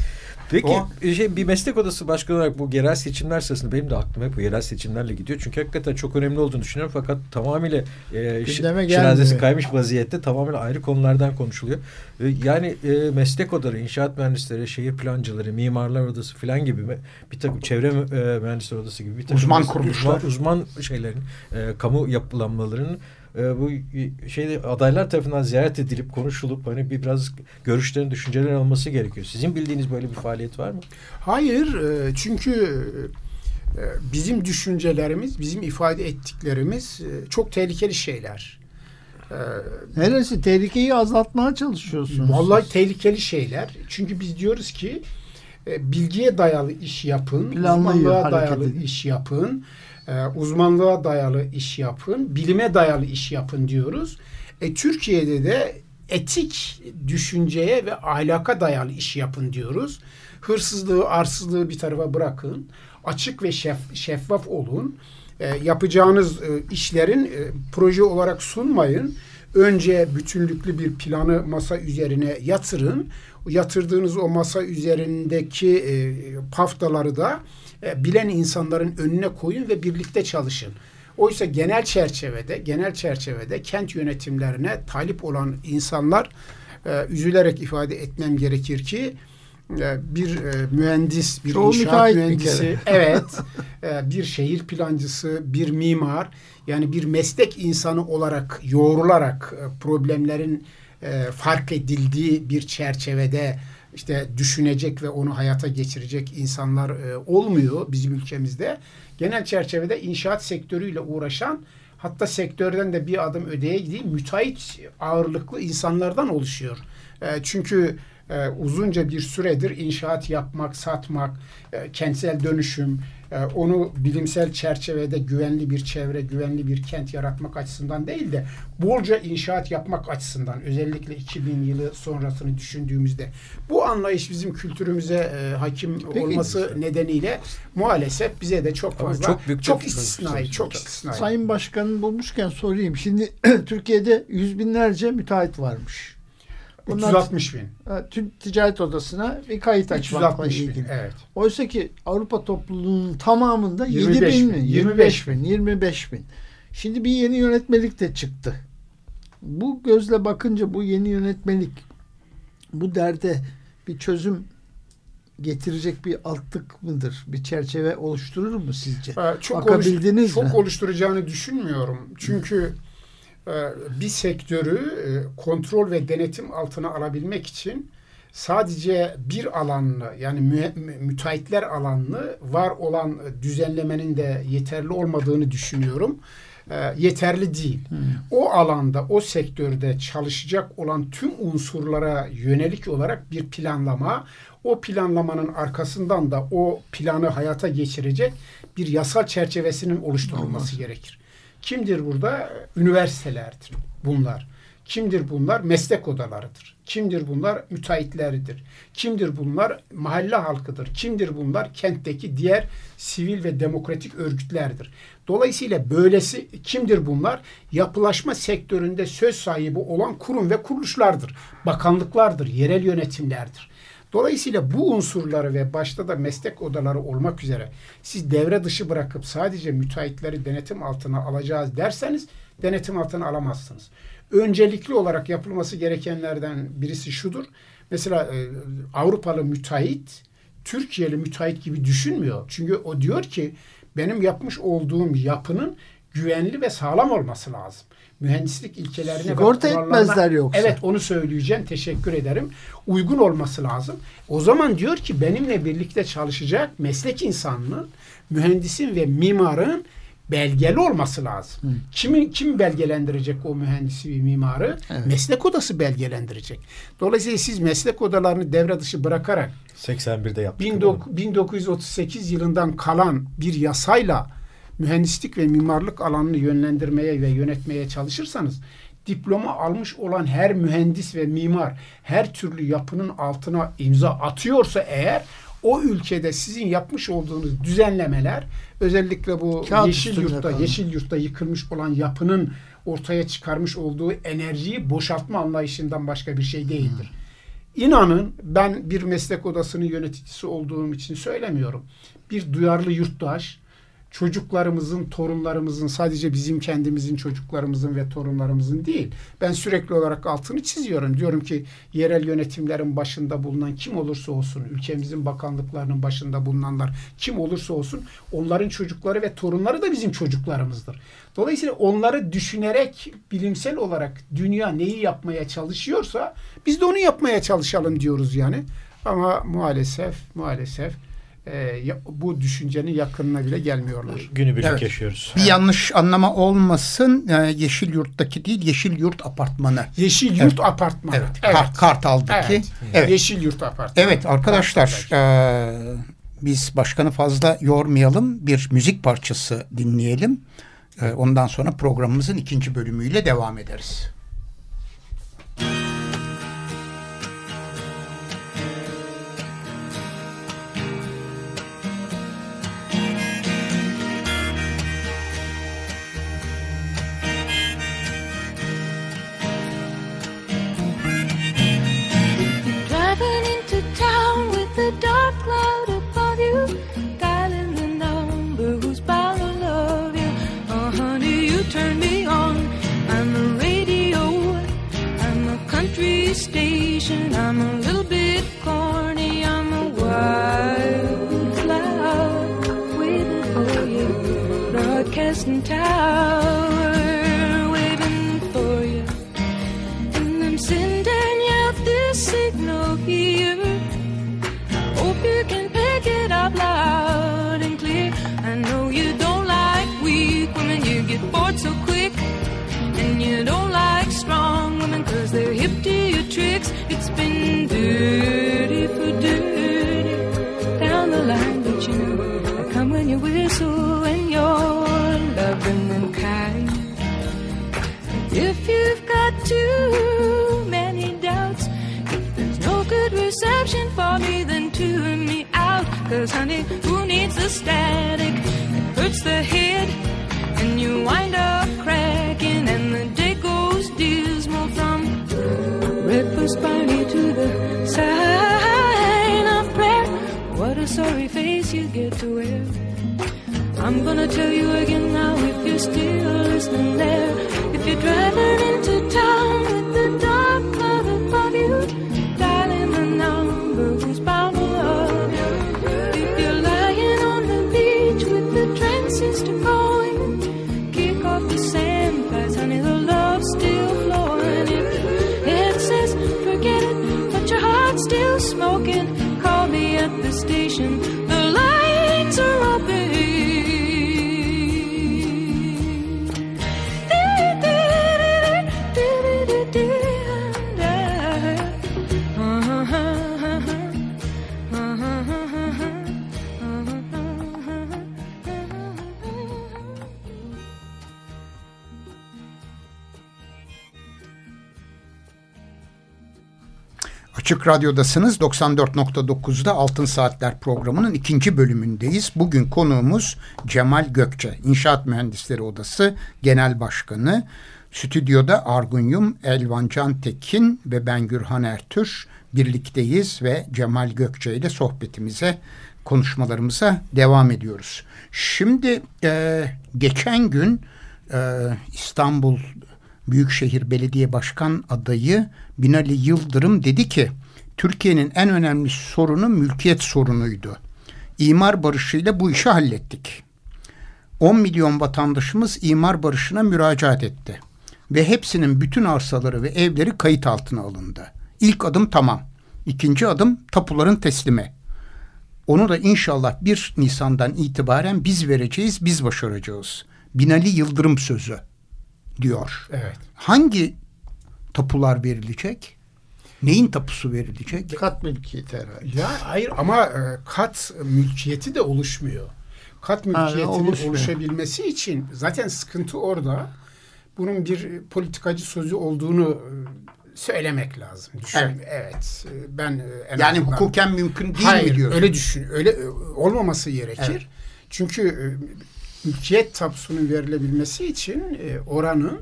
Peki O- şey, bir meslek odası başkanı olarak bu yerel seçimler sırasında benim de aklım hep bu yerel seçimlerle gidiyor. Çünkü hakikaten çok önemli olduğunu düşünüyorum. Fakat tamamıyla e, şi- Gündeme şirazesi gelmiyor. kaymış vaziyette tamamen ayrı konulardan konuşuluyor. E, yani e, meslek odaları, inşaat mühendisleri, şehir plancıları, mimarlar odası falan gibi bir takım çevre e, mühendisleri odası gibi bir takım Uzman kuruluşlar. uzman, uzman şeylerin, e, kamu yapılanmalarının e, bu şeyde adaylar tarafından ziyaret edilip konuşulup hani bir biraz görüşlerin, düşüncelerin alınması gerekiyor. Sizin bildiğiniz böyle bir faaliyet var mı? Hayır, e, çünkü e, bizim düşüncelerimiz, bizim ifade ettiklerimiz e, çok tehlikeli şeyler. E, Neresi? Tehlikeyi azaltmaya çalışıyorsunuz. Vallahi tehlikeli şeyler. Çünkü biz diyoruz ki bilgiye dayalı iş yapın, Planlı uzmanlığa dayalı edin. iş yapın, e, uzmanlığa dayalı iş yapın, bilime dayalı iş yapın diyoruz. E, Türkiye'de de etik düşünceye ve ahlaka dayalı iş yapın diyoruz. Hırsızlığı, arsızlığı bir tarafa bırakın. Açık ve şef- şeffaf olun. E, yapacağınız e, işlerin e, proje olarak sunmayın. Önce bütünlüklü bir planı masa üzerine yatırın. Yatırdığınız o masa üzerindeki e, paftaları da e, bilen insanların önüne koyun ve birlikte çalışın. Oysa genel çerçevede, genel çerçevede kent yönetimlerine talip olan insanlar e, üzülerek ifade etmem gerekir ki bir e, mühendis, bir Çoğu inşaat bir mühendisi, kere. evet, e, bir şehir plancısı, bir mimar, yani bir meslek insanı olarak yoğrularak e, problemlerin e, fark edildiği bir çerçevede işte düşünecek ve onu hayata geçirecek insanlar e, olmuyor bizim ülkemizde. Genel çerçevede inşaat sektörüyle uğraşan hatta sektörden de bir adım öteye gideyim müteahhit ağırlıklı insanlardan oluşuyor. E, çünkü e, uzunca bir süredir inşaat yapmak, satmak, e, kentsel dönüşüm, e, onu bilimsel çerçevede güvenli bir çevre, güvenli bir kent yaratmak açısından değil de bolca inşaat yapmak açısından özellikle 2000 yılı sonrasını düşündüğümüzde bu anlayış bizim kültürümüze e, hakim Peki. olması nedeniyle maalesef bize de çok fazla çok çok, büyük bir- istisnai, çok istisnai. Sayın Başkan'ı bulmuşken sorayım. Şimdi Türkiye'de yüz binlerce müteahhit varmış. Bunlar 360 bin. ticaret odasına bir kayıt açmakla 360 bin. ilgili. Evet. Oysa ki Avrupa topluluğunun tamamında 7 25 bin mi? 25 25 bin, 25 bin. Şimdi bir yeni yönetmelik de çıktı. Bu gözle bakınca bu yeni yönetmelik bu derde bir çözüm getirecek bir altlık mıdır? Bir çerçeve oluşturur mu sizce? Çok, Bakabildiniz oluş- çok mi? oluşturacağını düşünmüyorum. Çünkü e, bir sektörü e, kontrol ve denetim altına alabilmek için sadece bir alanlı yani mü, mü- müteahhitler alanlı var olan düzenlemenin de yeterli olmadığını düşünüyorum. E, yeterli değil. O alanda, o sektörde çalışacak olan tüm unsurlara yönelik olarak bir planlama, o planlamanın arkasından da o planı hayata geçirecek bir yasal çerçevesinin oluşturulması gerekir. Kimdir burada? Üniversitelerdir bunlar. Kimdir bunlar? Meslek odalarıdır. Kimdir bunlar? Müteahhitleridir. Kimdir bunlar? Mahalle halkıdır. Kimdir bunlar? Kentteki diğer sivil ve demokratik örgütlerdir. Dolayısıyla böylesi kimdir bunlar? Yapılaşma sektöründe söz sahibi olan kurum ve kuruluşlardır. Bakanlıklardır, yerel yönetimlerdir. Dolayısıyla bu unsurları ve başta da meslek odaları olmak üzere siz devre dışı bırakıp sadece müteahhitleri denetim altına alacağız derseniz denetim altına alamazsınız. Öncelikli olarak yapılması gerekenlerden birisi şudur. Mesela e, Avrupalı müteahhit Türkiye'li müteahhit gibi düşünmüyor. Çünkü o diyor ki benim yapmış olduğum yapının güvenli ve sağlam olması lazım. Mühendislik ilkelerine Sigorta etmezler yoksa. Evet onu söyleyeceğim. Teşekkür ederim. Uygun olması lazım. O zaman diyor ki benimle birlikte çalışacak meslek insanının, mühendisin ve mimarın belgeli olması lazım. Hı. Kimin kim belgelendirecek o mühendisi ve mimarı? Evet. Meslek odası belgelendirecek. Dolayısıyla siz meslek odalarını devre dışı bırakarak 81'de yaptık. 1938 yılından kalan bir yasayla mühendislik ve mimarlık alanını yönlendirmeye ve yönetmeye çalışırsanız diploma almış olan her mühendis ve mimar her türlü yapının altına imza atıyorsa eğer o ülkede sizin yapmış olduğunuz düzenlemeler özellikle bu Kağıt yeşil yurtta kalın. yeşil yurtta yıkılmış olan yapının ortaya çıkarmış olduğu enerjiyi boşaltma anlayışından başka bir şey değildir. Hmm. İnanın ben bir meslek odasının yöneticisi olduğum için söylemiyorum. Bir duyarlı yurttaş çocuklarımızın, torunlarımızın sadece bizim kendimizin çocuklarımızın ve torunlarımızın değil. Ben sürekli olarak altını çiziyorum. Diyorum ki yerel yönetimlerin başında bulunan kim olursa olsun, ülkemizin bakanlıklarının başında bulunanlar kim olursa olsun onların çocukları ve torunları da bizim çocuklarımızdır. Dolayısıyla onları düşünerek bilimsel olarak dünya neyi yapmaya çalışıyorsa biz de onu yapmaya çalışalım diyoruz yani. Ama maalesef maalesef e, bu düşüncenin yakınına bile gelmiyorlar. Günübirlik evet. yaşıyoruz. Bir yanlış anlama olmasın. E, Yeşil Yurt'taki değil, Yeşil Yurt Apartmanı. Yeşil Yurt evet. Apartmanı. Evet. evet. Kart, Kartal'daki. Evet. evet. Yeşil Yurt Apartmanı. Evet arkadaşlar e, biz başkanı fazla yormayalım. Bir müzik parçası dinleyelim. E, ondan sonra programımızın ikinci bölümüyle devam ederiz. 是那么 I'm gonna tell you again now if you're still listening there. If you're driving Açık Radyo'dasınız. 94.9'da Altın Saatler programının ikinci bölümündeyiz. Bugün konuğumuz Cemal Gökçe, İnşaat Mühendisleri Odası Genel Başkanı. Stüdyoda Argun Yum, Elvan Can Tekin ve ben Gürhan Ertür birlikteyiz ve Cemal Gökçe ile sohbetimize, konuşmalarımıza devam ediyoruz. Şimdi e, geçen gün e, İstanbul Büyükşehir Belediye Başkan adayı Binali Yıldırım dedi ki Türkiye'nin en önemli sorunu mülkiyet sorunuydu. İmar barışıyla bu işi hallettik. 10 milyon vatandaşımız imar barışına müracaat etti. Ve hepsinin bütün arsaları ve evleri kayıt altına alındı. İlk adım tamam. İkinci adım tapuların teslimi. Onu da inşallah 1 Nisan'dan itibaren biz vereceğiz, biz başaracağız. Binali Yıldırım sözü diyor. Evet. Hangi tapular verilecek? Neyin tapusu verilecek? Kat mülkiyeti herhalde. Ya hayır ama e, kat mülkiyeti de oluşmuyor. Kat mülkiyetinin oluşmuyor. oluşabilmesi için zaten sıkıntı orada. Bunun bir politiacı sözü olduğunu e, söylemek lazım. Düşün. Evet. Evet. e, Ben en Yani azından- hukuken mümkün değil Hayır, mi diyorsun? öyle düşün. Öyle olmaması gerekir. Evet. Çünkü mülkiyet tapusunun verilebilmesi için oranın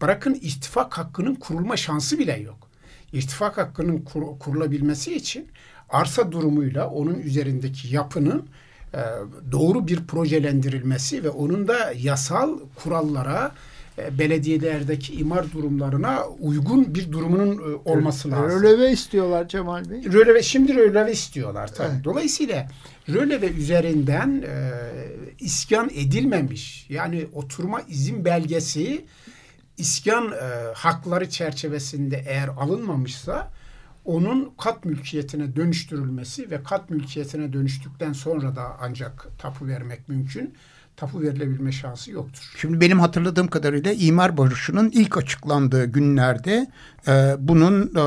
bırakın ittifak hakkının kurulma şansı bile yok. İttifak hakkının kur- kurulabilmesi için arsa durumuyla onun üzerindeki yapının e, doğru bir projelendirilmesi ve onun da yasal kurallara e, belediyelerdeki imar durumlarına uygun bir durumunun e, olması lazım. Röleve istiyorlar Cemal Bey. Röleve şimdi röleve istiyorlar tabii. Evet. Dolayısıyla röleve üzerinden e, iskan edilmemiş yani oturma izin belgesi iskan e, hakları çerçevesinde eğer alınmamışsa onun kat mülkiyetine dönüştürülmesi ve kat mülkiyetine dönüştükten sonra da ancak tapu vermek mümkün. Tapu verilebilme şansı yoktur. Şimdi benim hatırladığım kadarıyla imar barışının ilk açıklandığı günlerde e, bunun e,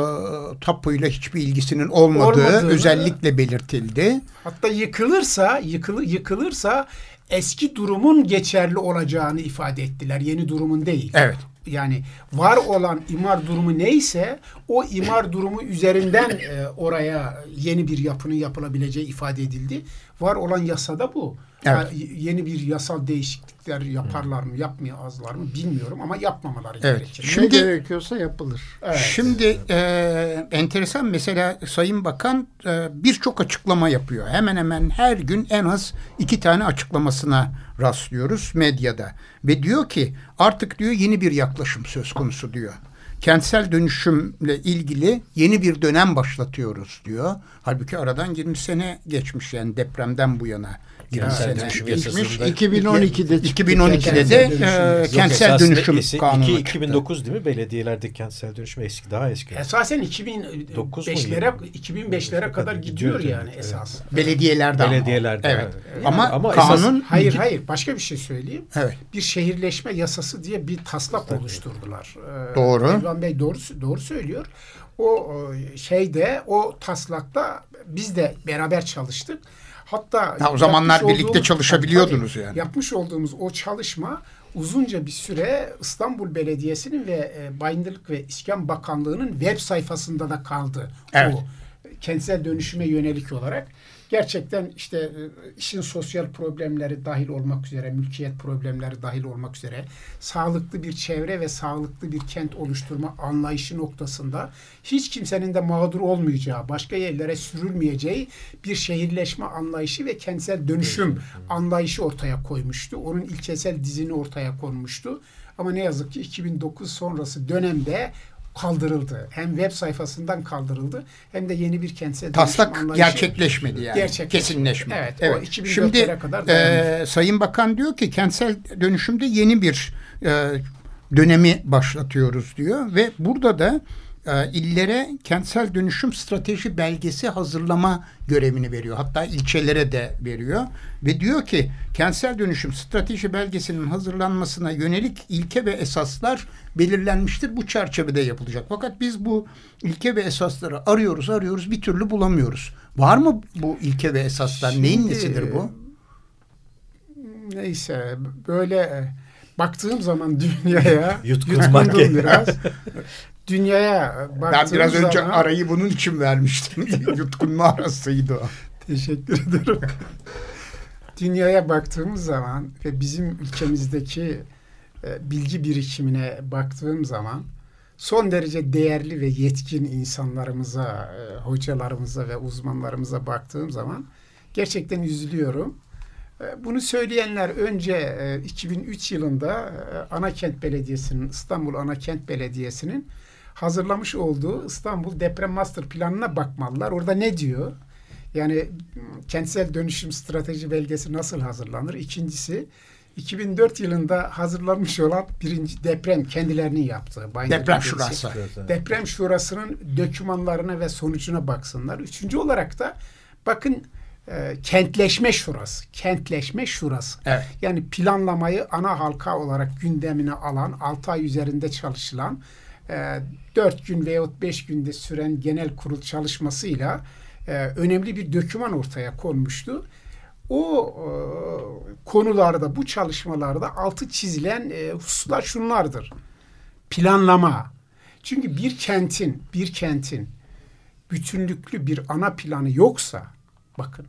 tapuyla hiçbir ilgisinin olmadığı Olmadığını- özellikle belirtildi. Hatta yıkılırsa, yıkılı, yıkılırsa eski durumun geçerli olacağını ifade ettiler. Yeni durumun değil. Evet. Yani var olan imar durumu neyse o imar durumu üzerinden e, oraya yeni bir yapının yapılabileceği ifade edildi. Var olan yasada bu. Evet. Ha, y- yeni bir yasal değişiklikler yaparlar mı, yapmayazlar mı bilmiyorum ama yapmamaları Evet. gerekir. Şimdi- ne gerekiyorsa yapılır. Evet. Şimdi e, enteresan mesela Sayın Bakan e, birçok açıklama yapıyor. Hemen hemen her gün en az iki tane açıklamasına rastlıyoruz medyada. Ve diyor ki artık diyor yeni bir yaklaşım söz konusu diyor. Kentsel dönüşümle ilgili yeni bir dönem başlatıyoruz diyor. Halbuki aradan 20 sene geçmiş yani depremden bu yana. 20 Kentsel sene dönüşüm geçmiş. yasasında- 2012'de çıktı 2012'de de kentsel dönüşüm. e, kentsel dönüşüm esi- kanunu iki- çıktı. 2009 değil mi? Belediyelerde kentsel dönüşüm eski daha eski. Esasen Dokuz mu 2005'lere 2005'lere kadar gidiyor Gidiyor, yani evet. esas. Belediyelerde, ama. Belediyelerde, Evet. evet. Ama, Ama kanun Hayır hayır başka bir şey söyleyeyim. Evet. Bir şehirleşme yasası diye bir taslak oluşturdular. Ee, Doğru. Elvan Bey doğru doğru söylüyor. O o şeyde o taslakta biz de beraber çalıştık. Hatta Ha, o zamanlar birlikte çalışabiliyordunuz Tabii, yani. Yapmış olduğumuz o çalışma uzunca bir süre İstanbul Belediyesi'nin ve e, Bayındırlık ve İskan Bakanlığı'nın web sayfasında da kaldı. Evet. O kentsel dönüşüme yönelik olarak gerçekten işte e, işin sosyal problemleri dahil olmak üzere, mülkiyet problemleri dahil olmak üzere sağlıklı bir çevre ve sağlıklı bir kent oluşturma anlayışı noktasında hiç kimsenin de mağdur olmayacağı, başka yerlere sürülmeyeceği bir şehirleşme anlayışı ve kentsel dönüşüm anlayışı ortaya koymuştu. Onun ilkesel dizini ortaya konmuştu. Ama ne yazık ki 2009 sonrası dönemde kaldırıldı. Hem web sayfasından kaldırıldı hem de yeni bir kentsel taslak gerçekleşmedi yani. Gerçekleşmedi. Kesinleşmedi. Evet, o 2004'lere Şimdi kadar e. Sayın Bakan diyor ki kentsel dönüşümde yeni bir e, dönemi başlatıyoruz diyor ve burada da e, illere kentsel dönüşüm strateji belgesi hazırlama görevini veriyor. Hatta ilçelere de veriyor ve diyor ki kentsel dönüşüm strateji belgesinin hazırlanmasına yönelik ilke ve esaslar belirlenmiştir. Bu çerçevede yapılacak. Fakat biz bu ilke ve esasları arıyoruz, arıyoruz bir türlü bulamıyoruz. Var mı bu ilke ve esaslar? Neyin Şimdi, nesidir bu? Neyse böyle e, baktığım zaman dünyaya Yutkunmak yutkundum biraz. Dünyaya Ben baktığım biraz önce zaman, arayı bunun için vermiştim. Yutkunma arasıydı o. Teşekkür ederim. Dünyaya baktığımız zaman ve bizim ülkemizdeki e, bilgi birikimine baktığım zaman son derece değerli ve yetkin insanlarımıza, e, hocalarımıza ve uzmanlarımıza baktığım zaman gerçekten üzülüyorum. E, Bunu söyleyenler önce e, 2003 yılında Anakent Belediyesi'nin, İstanbul Anakent Belediyesi'nin hazırlamış olduğu İstanbul Deprem Master Planı'na bakmalılar. Orada ne diyor? Yani m, kentsel dönüşüm strateji belgesi nasıl hazırlanır? İkincisi 2004 yılında hazırlanmış olan birinci deprem kendilerinin yaptığı. Bayındır Deprem. Şurası. Deprem Şurası'nın dokümanlarına ve sonucuna baksınlar. Üçüncü olarak da bakın e, kentleşme şurası. Kentleşme şurası. Evet. Yani planlamayı ana halka olarak gündemine alan, 6 ay üzerinde çalışılan, 4 gün veyahut 5 günde süren genel kurul çalışmasıyla e, önemli bir döküman ortaya konmuştu. O e, konularda, bu çalışmalarda altı çizilen e, hususlar şunlardır. Planlama. Çünkü bir kentin, bir kentin bütünlüklü bir ana planı yoksa, bakın,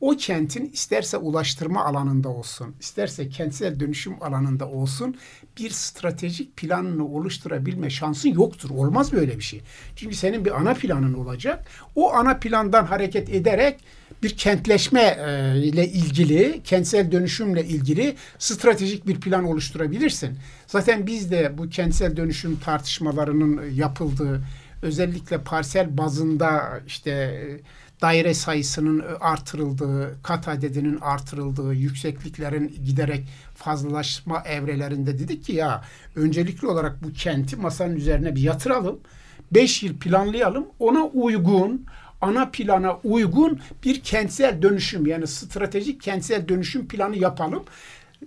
o kentin isterse ulaştırma alanında olsun, isterse kentsel dönüşüm alanında olsun bir stratejik planını oluşturabilme şansın yoktur. Olmaz böyle bir şey. Çünkü senin bir ana planın olacak. O ana plandan hareket ederek bir kentleşme e, ile ilgili, kentsel dönüşümle ilgili stratejik bir plan oluşturabilirsin. Zaten biz de bu kentsel dönüşüm tartışmalarının yapıldığı özellikle parsel bazında işte e, daire sayısının artırıldığı, kat adedinin artırıldığı, yüksekliklerin giderek fazlalaşma evrelerinde dedik ki ya öncelikli olarak bu kenti masanın üzerine bir yatıralım. 5 yıl planlayalım. Ona uygun ana plana uygun bir kentsel dönüşüm yani stratejik kentsel dönüşüm planı yapalım.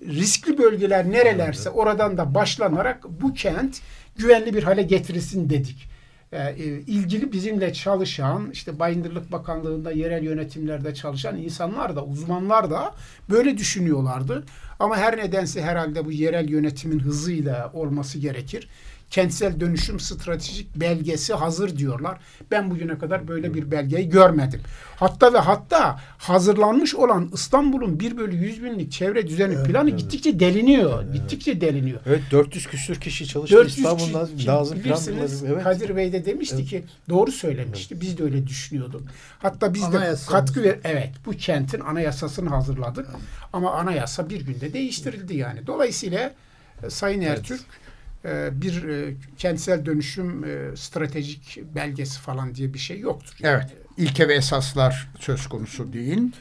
Riskli bölgeler nerelerse oradan da başlanarak bu kent güvenli bir hale getirilsin dedik. Ee, ilgili bizimle çalışan işte Bayındırlık Bakanlığı'nda yerel yönetimlerde çalışan insanlar da uzmanlar da böyle düşünüyorlardı. Ama her nedense herhalde bu yerel yönetimin hızıyla olması gerekir. Kentsel dönüşüm stratejik belgesi hazır diyorlar. Ben bugüne kadar böyle bir belgeyi görmedim. Hatta ve hatta hazırlanmış olan İstanbul'un 1 bölü 100 binlik çevre düzeni planı gittikçe deliniyor. Gittikçe deliniyor. Evet 400 küsür kişi çalıştı 400 İstanbul'da kişi- lazım bilirsiniz, planları. Evet. Kadir Bey de demişti ki doğru söylemişti. Biz de öyle düşünüyorduk. Hatta biz de Anayasamız. katkı ver evet bu kentin anayasasını hazırladık. Ama anayasa bir günde değiştirildi yani. Dolayısıyla e, Sayın Ertürk e, bir e, kentsel dönüşüm e, stratejik belgesi falan diye bir şey yoktur. Evet. İlke ve esaslar söz konusu değil.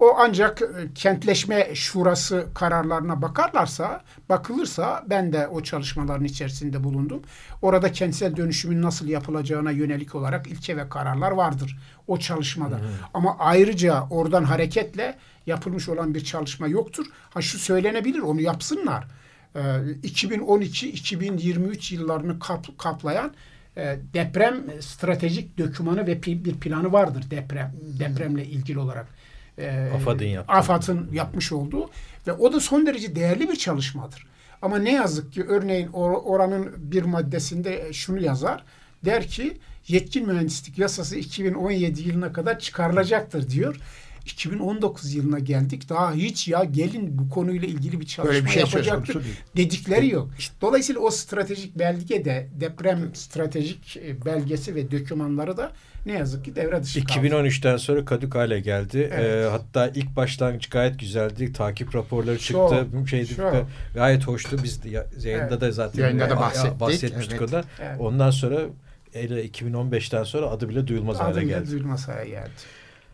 O ancak e, kentleşme şurası kararlarına bakarlarsa, bakılırsa ben de o çalışmaların içerisinde bulundum. Orada kentsel dönüşümün nasıl yapılacağına yönelik olarak ilke ve kararlar vardır o çalışmada. Ama ayrıca oradan hareketle yapılmış olan bir çalışma yoktur. Ha şu söylenebilir, onu yapsınlar. Ee, 2012-2023 yıllarını kap- kaplayan e, deprem stratejik dokümanı ve bir planı vardır deprem depremle ilgili olarak. Ee, AFAD'ın yaptığı. AFAD'ın yapmış olduğu ve o da son derece değerli bir çalışmadır. Ama ne yazık ki örneğin or- oranın bir maddesinde şunu yazar. Der ki yetkin mühendislik yasası 2017 yılına kadar çıkarılacaktır diyor. 2019 yılına geldik. Daha hiç ya gelin bu konuyla ilgili bir çalışma Böyle bir şey yapacaktık dedikleri yok. Dolayısıyla o stratejik belge de deprem stratejik e, belgesi ve dokümanları da ne yazık ki devre dışı kaldı. 2013'ten sonra kadük hale geldi. Evet. Ee, hatta ilk başlangıç gayet güzeldi. Takip raporları Çok, çıktı. Şeydi, çok. gayet hoştu. Biz de ya- yayında Evet. da zaten Yayında da bahsettik, bahsetmiştik evet. o da. Evet. Ondan sonra ele 2015'ten sonra adı bile duyulmaz hale Adı bile geldi. duyulmaz hale geldi.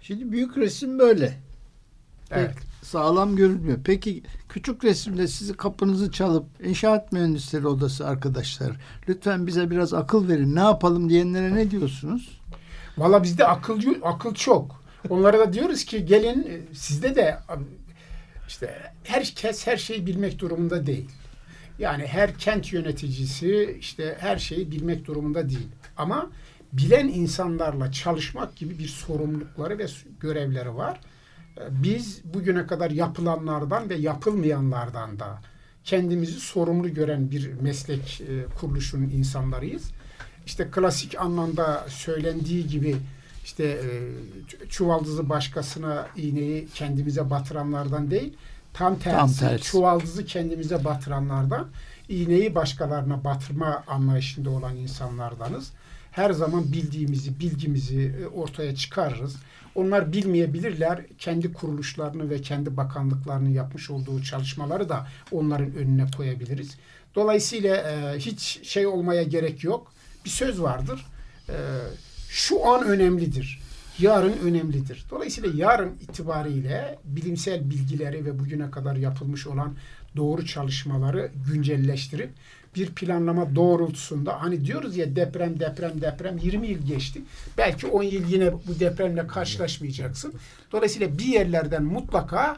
Şimdi büyük resim böyle. Evet. Pek sağlam görünmüyor. Peki küçük resimde sizi kapınızı çalıp inşaat mühendisleri odası arkadaşlar lütfen bize biraz akıl verin ne yapalım diyenlere ne diyorsunuz? Valla bizde akıl akıl çok. Onlara da diyoruz ki gelin e, sizde de işte herkes her şeyi bilmek durumunda değil. Yani her kent yöneticisi işte her şeyi bilmek durumunda değil. Ama bilen insanlarla çalışmak gibi bir sorumlulukları ve görevleri var. E, Biz bugüne kadar yapılanlardan ve yapılmayanlardan da kendimizi sorumlu gören bir meslek e, kuruluşunun insanlarıyız. İşte klasik anlamda söylendiği gibi işte e, çuvaldızı başkasına iğneyi kendimize batıranlardan değil tam tersi, Tam tersi. çuvaldızı kendimize batıranlardan iğneyi başkalarına batırma anlayışında olan insanlardanız. Her zaman bildiğimizi, bilgimizi e, ortaya çıkarırız. Onlar bilmeyebilirler. Kendi kuruluşlarını ve kendi bakanlıklarının yapmış olduğu çalışmaları da onların önüne koyabiliriz. Dolayısıyla e, hiç şey olmaya gerek yok. Bir söz vardır. E, şu an önemlidir. Yarın önemlidir. Dolayısıyla yarın itibariyle bilimsel bilgileri ve bugüne kadar yapılmış olan doğru çalışmaları güncelleştirip bir planlama doğrultusunda hani diyoruz ya deprem deprem deprem 20 yıl geçti. Belki 10 yıl yine bu depremle karşılaşmayacaksın. Dolayısıyla bir yerlerden mutlaka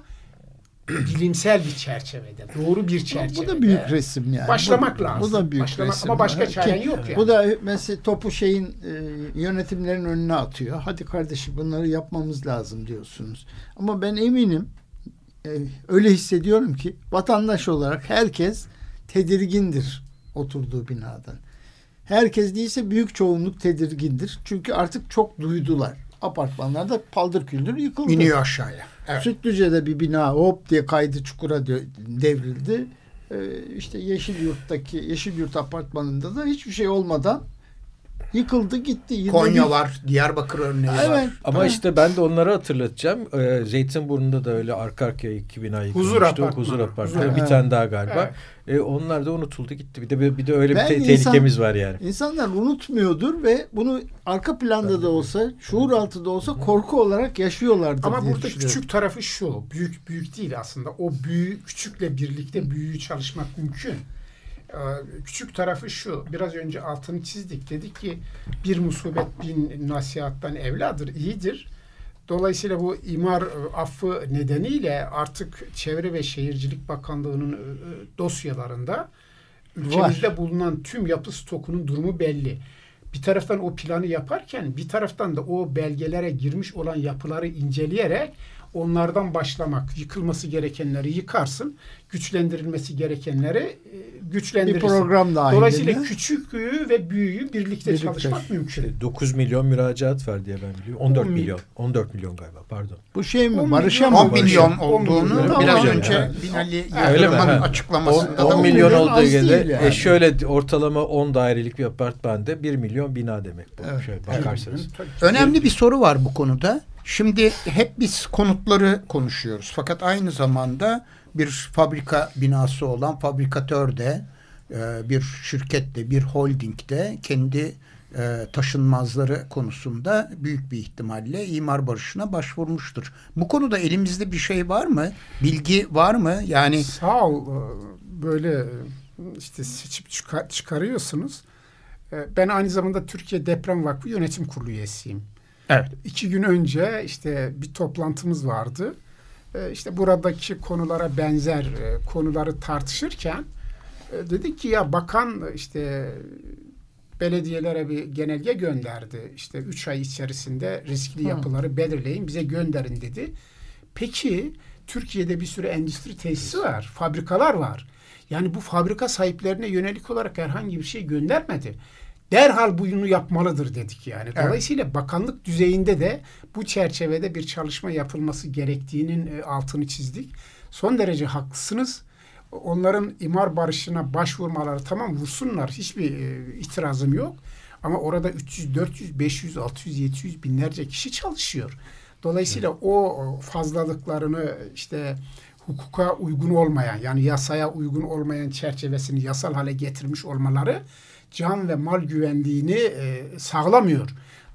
bilimsel bir çerçevede, doğru bir çerçevede. Bu da büyük resim yani. Başlamak bu, lazım. Bu da büyük Başlamak, resim. ama başka Ki- çaren yok yani. Bu da mesela topu şeyin e, yönetimlerin önüne atıyor. Hadi kardeşim bunları yapmamız lazım diyorsunuz. Ama ben eminim e, öyle hissediyorum ki vatandaş olarak herkes tedirgindir oturduğu binadan. Herkes değilse büyük çoğunluk tedirgindir. Çünkü artık çok duydular. Apartmanlarda paldır küldür yıkıldı. İniyor aşağıya. Evet. Sütlüce'de bir bina hop diye kaydı çukura devrildi. Ee, işte Yeşilyurt'taki Yeşilyurt apartmanında da hiçbir şey olmadan yıkıldı gitti. Yine Konya bir- var, Diyarbakır örneği Evet. var. Ama işte ben de onları hatırlatacağım. Ee, Zeytinburnu'nda da öyle arka arkaya iki bina yıkılmıştı. Huzur apartmanı. Huzur apartmanı. Huzur- Bir Evet. tane daha galiba. Evet. Ee, onlar da unutuldu gitti. Bir de bir de öyle bir Ben te- insan- tehlikemiz var yani. İnsanlar unutmuyordur ve bunu arka planda da olsa, şuur altı da olsa korku olarak yaşıyorlardır Ama diye burada küçük tarafı şu. Büyük büyük değil aslında. O büyük küçükle birlikte büyüğü çalışmak mümkün. Ee, küçük tarafı şu. Biraz önce altını çizdik. Dedik ki bir musibet bin nasihattan evladır, iyidir. Dolayısıyla bu imar e, affı nedeniyle artık Çevre ve Şehircilik Bakanlığı'nın e, e, dosyalarında ülkemizde bulunan tüm yapı stokunun durumu belli. Bir taraftan o planı yaparken bir taraftan da o belgelere girmiş olan yapıları inceleyerek onlardan başlamak. Yıkılması gerekenleri yıkarsın, güçlendirilmesi gerekenleri e, güçlendirirsin. Bir program dahilinde. Dolayısıyla küçüğü ve büyüğü birlikte, Birlikte. çalışmak mümkün. 9 milyon müracaat var diye ben biliyorum. 14 On mil- milyon. 14 milyon galiba pardon. Bu şey mi? Barış'a milyon- mı? 10 milyon On olduğunu milyon. biraz önce Evet. Binali? Yıldırım'ın açıklamasında 10, da 10 on milyon milyon olduğu gibi yani. e şöyle ortalama 10 dairelik bir apartmanda 1 milyon bina demek bu. Evet. Şöyle bakarsanız. Önemli bir soru var bu konuda. Şimdi hep biz konutları konuşuyoruz. Fakat aynı zamanda bir fabrika binası olan fabrikatör de e, bir şirkette, bir holdingde kendi e, taşınmazları konusunda büyük bir ihtimalle imar barışına başvurmuştur. Bu konuda elimizde bir şey var mı? Bilgi var mı? Yani Sağ ol. e, Böyle işte seçip çıkar- çıkarıyorsunuz. Ben aynı zamanda Türkiye Deprem Vakfı Yönetim Kurulu üyesiyim. Evet. İki gün önce işte bir toplantımız vardı. E, İşte buradaki konulara benzer e, konuları tartışırken e, dedik ki ya bakan işte belediyelere bir genelge gönderdi. İşte üç ay içerisinde riskli Hı. yapıları belirleyin bize gönderin dedi. Peki Türkiye'de bir sürü endüstri tesisi var, fabrikalar var. Yani bu fabrika sahiplerine yönelik olarak herhangi bir şey göndermedi. Derhal bunu yapmalıdır dedik yani. Evet. Dolayısıyla bakanlık düzeyinde de bu çerçevede bir çalışma yapılması gerektiğinin e, altını çizdik. Son derece haklısınız. Onların imar barışına başvurmaları tamam vursunlar. Hiçbir e, itirazım yok. Ama orada 300, 400, 500, 600, 700 binlerce kişi çalışıyor. Dolayısıyla o fazlalıklarını işte hukuka uygun olmayan yani yasaya uygun olmayan çerçevesini yasal hale getirmiş olmaları can ve mal güvenliğini e, sağlamıyor.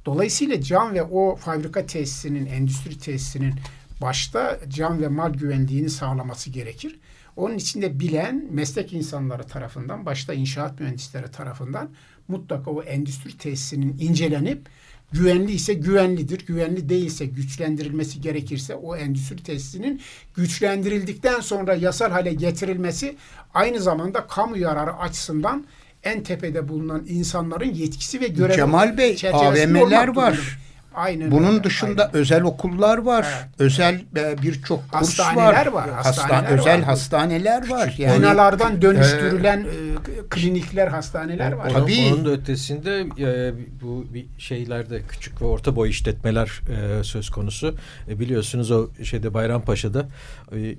Dolayısıyla can ve o fabrika tesisinin, endüstri tesisinin başta can ve mal güvenliğini sağlaması gerekir. Onun için de bilen meslek insanları tarafından, başta inşaat mühendisleri tarafından mutlaka o endüstri tesisinin incelenip güvenli ise güvenlidir, güvenli değilse güçlendirilmesi gerekirse o endüstri tesisinin güçlendirildikten sonra yasal hale getirilmesi aynı zamanda kamu yararı açısından en tepede bulunan insanların yetkisi ve görevi Cemal Bey AVM'ler var. durumunda. Aynen Bunun öyle, dışında aynen. özel okullar var. Evet. Özel e, birçok kurs Hastaneler var. var, Hasta- hastaneler özel var. hastaneler var. Yani Binalardan dönüştürülen e, klinikler, hastaneler var. Onun, Tabii. onun da ötesinde e, bu bir şeylerde küçük ve orta boy işletmeler e, söz konusu. E, biliyorsunuz o şeyde Bayrampaşa'da e,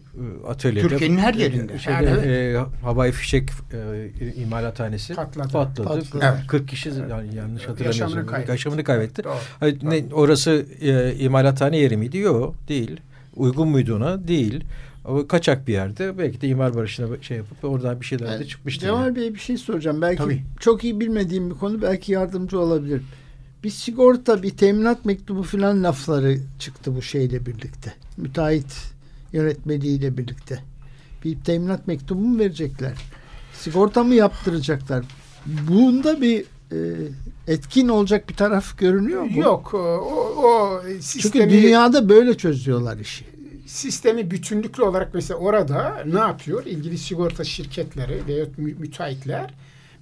atölyede Türkiye'nin her yerinde. şeyde, Yani- e, havai fişek e, imalathanesi Patladı. patladı. Patladı. Evet. 40 kişi yani yanlış hatırlamıyorsam Yaşamını kaybetti. yaşamını kaybetti. Doğru. Hayır, ne, orası e, imalathane yeri miydi? Yok değil. Uygun muydu ona? Değil. Ama kaçak bir yerde belki de imar barışına şey yapıp oradan bir şeyler de çıkmıştı. Cemal yani. Bey bir şey soracağım. Belki Tabii. çok iyi bilmediğim bir konu belki yardımcı olabilir. Bir sigorta, bir teminat mektubu filan lafları çıktı bu şeyle birlikte. Müteahhit yönetmeliğiyle birlikte. Bir teminat mektubu mu verecekler? Sigorta mı yaptıracaklar? Bunda bir e, etkin olacak bir taraf görünüyor mu? Yok, o, o Çünkü sistemi dünyada böyle çözüyorlar işi. sistemi bütünlüklü olarak mesela orada ne yapıyor? İlgili sigorta şirketleri mü- müteahhitler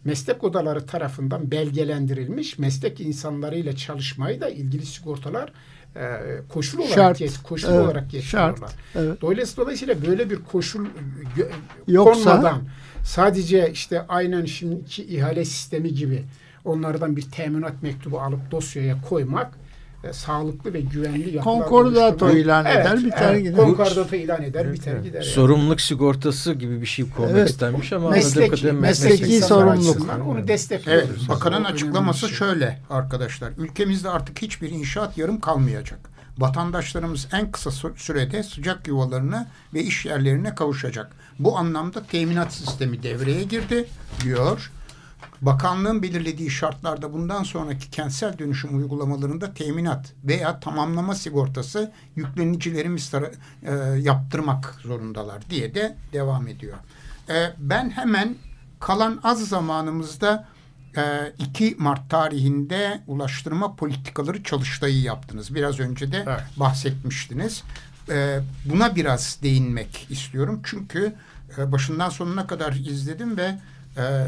meslek odaları tarafından belgelendirilmiş meslek insanlarıyla çalışmayı da ilgili sigortalar e, koşul olarak Şart. geç- koşul Evet, olarak getiriyorlar. Evet. Dolayısıyla, dolayısıyla böyle bir koşul Yoksa- konmadan sadece işte aynen şimdiki ihale sistemi gibi onlardan bir teminat mektubu alıp dosyaya koymak e, sağlıklı ve güvenli yapılar Konkordato oluşturmak- ilan eder, biter gider. Konkordato ilan eder, biter gider. yani. Sorumluluk sigortası gibi bir şey koymak Evet. istenmiş ama Mesleki, mesleki, mesleki sorumluluk. Onu destekliyoruz. Evet, bakanın açıklaması şey. şöyle arkadaşlar. Ülkemizde artık hiçbir inşaat yarım kalmayacak. Vatandaşlarımız en kısa sü- sürede sıcak yuvalarına ve iş yerlerine kavuşacak. Bu anlamda teminat sistemi devreye girdi diyor. Bakanlığın belirlediği şartlarda bundan sonraki kentsel dönüşüm uygulamalarında teminat veya tamamlama sigortası yüklenicilerimiz e, yaptırmak zorundalar diye de devam ediyor. E, ben hemen kalan az zamanımızda e, 2 Mart tarihinde ulaştırma politikaları çalıştayı yaptınız. Biraz önce de Evet. bahsetmiştiniz. E, buna biraz değinmek istiyorum. Çünkü e, başından sonuna kadar izledim ve e,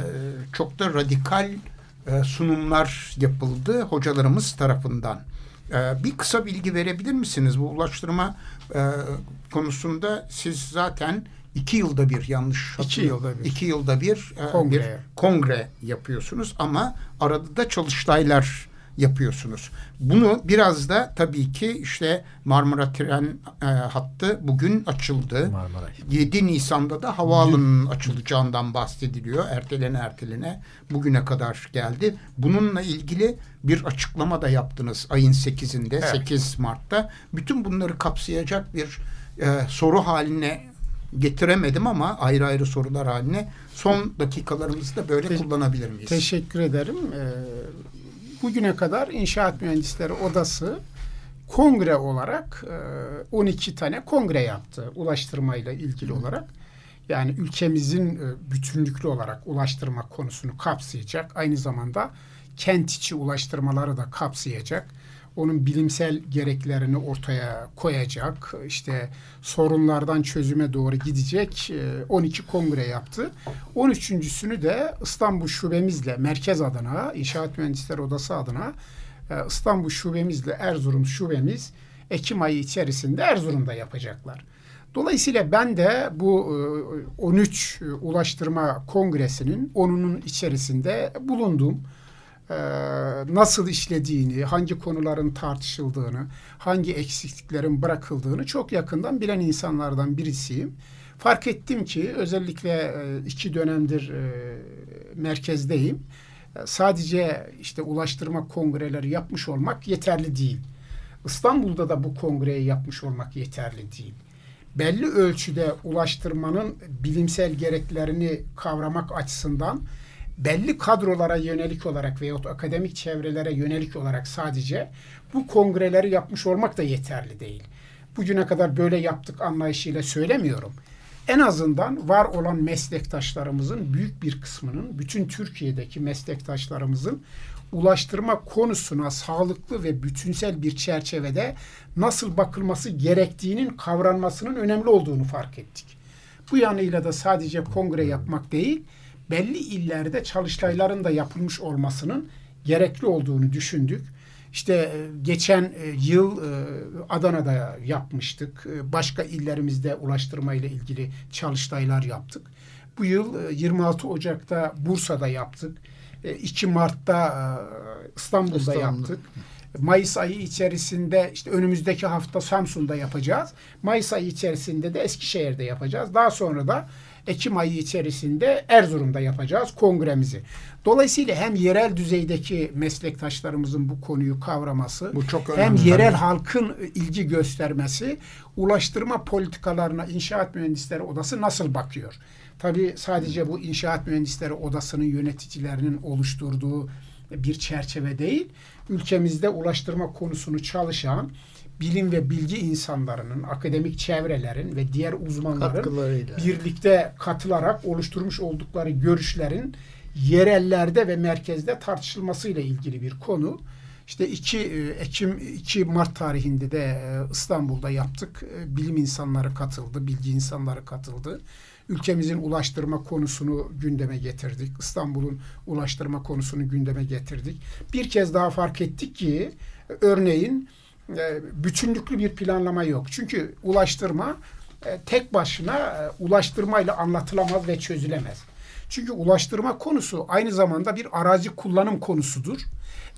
çok da radikal e, sunumlar yapıldı hocalarımız tarafından. E, bir kısa bilgi verebilir misiniz? Bu ulaştırma e, konusunda siz zaten iki yılda bir yanlış İki yılda bir. İki yılda bir, e, Kongre. bir kongre yapıyorsunuz ama arada da çalıştaylar yapıyorsunuz. Bunu biraz da tabii ki işte Marmara tren e, hattı bugün açıldı. Marmaray. 7 Nisan'da da havaalanının açılacağından bahsediliyor. Ertelene ertelene bugüne kadar geldi. Bununla ilgili bir açıklama da yaptınız ayın 8'inde, Evet. 8 Mart'ta. Bütün bunları kapsayacak bir e, soru haline getiremedim ama ayrı ayrı sorular haline son dakikalarımızı da böyle Te- kullanabilir miyiz? Teşekkür ederim. Ee, bugüne kadar İnşaat Mühendisleri Odası kongre olarak e, 12 tane kongre yaptı ulaştırmayla ilgili olarak. Yani ülkemizin e, bütünlüklü olarak ulaştırma konusunu kapsayacak. Aynı zamanda kent içi ulaştırmaları da kapsayacak. Onun bilimsel gereklerini ortaya koyacak. İşte sorunlardan çözüme doğru gidecek e, 12 kongre yaptı. 13.sünü de İstanbul şubemizle merkez adına, İnşaat Mühendisleri Odası adına e, İstanbul şubemizle Erzurum şubemiz Ekim ayı içerisinde Erzurum'da yapacaklar. Dolayısıyla ben de bu e, 13 Ulaştırma Kongresi'nin onunun içerisinde bulundum. Ee, Nasıl işlediğini, hangi konuların tartışıldığını, hangi eksikliklerin bırakıldığını çok yakından bilen insanlardan birisiyim. Fark ettim ki özellikle e, iki dönemdir e, merkezdeyim. E, Sadece işte ulaştırma kongreleri yapmış olmak yeterli değil. İstanbul'da da bu kongreyi yapmış olmak yeterli değil belli ölçüde ulaştırmanın bilimsel gereklerini kavramak açısından belli kadrolara yönelik olarak veyahut akademik çevrelere yönelik olarak sadece bu kongreleri yapmış olmak da yeterli değil. Bugüne kadar böyle yaptık anlayışıyla söylemiyorum. En azından var olan meslektaşlarımızın büyük bir kısmının, bütün Türkiye'deki meslektaşlarımızın ulaştırma konusuna sağlıklı ve bütünsel bir çerçevede nasıl bakılması gerektiğinin kavranmasının önemli olduğunu fark ettik. Bu yanıyla da sadece kongre yapmak değil, belli illerde çalıştayların da yapılmış olmasının gerekli olduğunu düşündük. İşte e, geçen e, yıl e, Adana'da yapmıştık. Başka illerimizde ulaştırma ile ilgili çalıştaylar yaptık. Bu yıl 26 Ocak'ta Bursa'da yaptık. 2 Mart'ta İstanbul'da İstanbul. yaptık. Mayıs ayı içerisinde işte önümüzdeki hafta Samsun'da yapacağız. Mayıs ayı içerisinde de Eskişehir'de yapacağız. Daha sonra da Ekim ayı içerisinde Erzurum'da yapacağız kongremizi. Dolayısıyla hem yerel düzeydeki meslektaşlarımızın bu konuyu kavraması Bu çok hem önemli. yerel halkın ilgi göstermesi ulaştırma politikalarına inşaat mühendisleri odası nasıl bakıyor? Tabii sadece bu inşaat mühendisleri odasının yöneticilerinin oluşturduğu bir çerçeve değil. Ülkemizde ulaştırma konusunu çalışan bilim ve bilgi insanlarının, akademik çevrelerin ve diğer uzmanların birlikte katılarak oluşturmuş oldukları görüşlerin yerellerde ve merkezde tartışılmasıyla ilgili bir konu. İşte 2 Ekim 2 Mart tarihinde de e, İstanbul'da yaptık. E, Bilim insanları katıldı, bilgi insanları katıldı. Ülkemizin ulaştırma konusunu gündeme getirdik. İstanbul'un ulaştırma konusunu gündeme getirdik. Bir kez daha fark ettik ki e, örneğin e, bütünlüklü bir planlama yok. Çünkü ulaştırma e, tek başına e, ulaştırmayla anlatılamaz ve çözülemez. Çünkü ulaştırma konusu aynı zamanda bir arazi kullanım konusudur.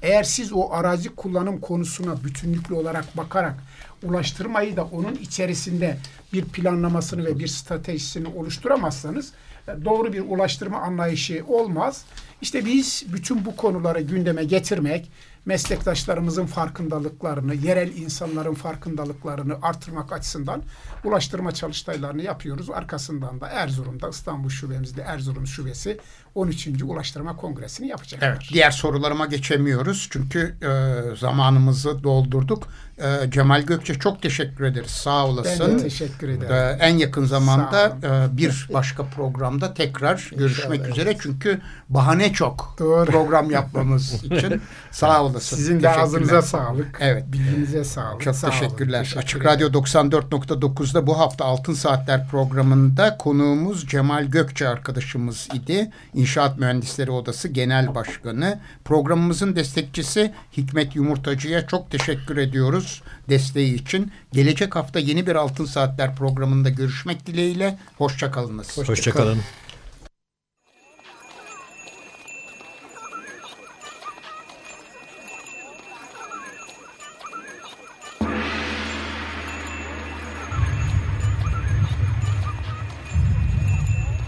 Eğer siz o arazi kullanım konusuna bütünlüklü olarak bakarak ulaştırmayı da onun içerisinde bir planlamasını ve bir stratejisini oluşturamazsanız e, doğru bir ulaştırma anlayışı olmaz. İşte biz bütün bu konuları gündeme getirmek, meslektaşlarımızın farkındalıklarını, yerel insanların farkındalıklarını artırmak açısından ulaştırma çalıştaylarını yapıyoruz. Arkasından da Erzurum'da İstanbul şubemizde Erzurum şubesi 13. Ulaştırma Kongresi'ni yapacaklar. Evet, diğer sorularıma geçemiyoruz çünkü e, zamanımızı doldurduk. E, Cemal Gökçe çok teşekkür ederiz. Sağ Ben olasın. de teşekkür ederim. E, en yakın zamanda e, bir başka programda tekrar görüşmek üzere. Çünkü bahane çok Doğru. program yapmamız için. Sağ olasın. Sizin de ağzınıza sağlık. Evet. Bilginize sağlık. Çok Sağ olun. teşekkürler. Teşekkür Açık ederim. Radyo 94.9'da bu hafta Altın Saatler programında konuğumuz Cemal Gökçe arkadaşımız idi. İnşaat Mühendisleri Odası Genel Başkanı. Programımızın destekçisi Hikmet Yumurtacı'ya çok teşekkür ediyoruz desteği için. Gelecek hafta yeni bir Altın Saatler programında görüşmek dileğiyle. Hoşçakalınız. Hoşçakalın.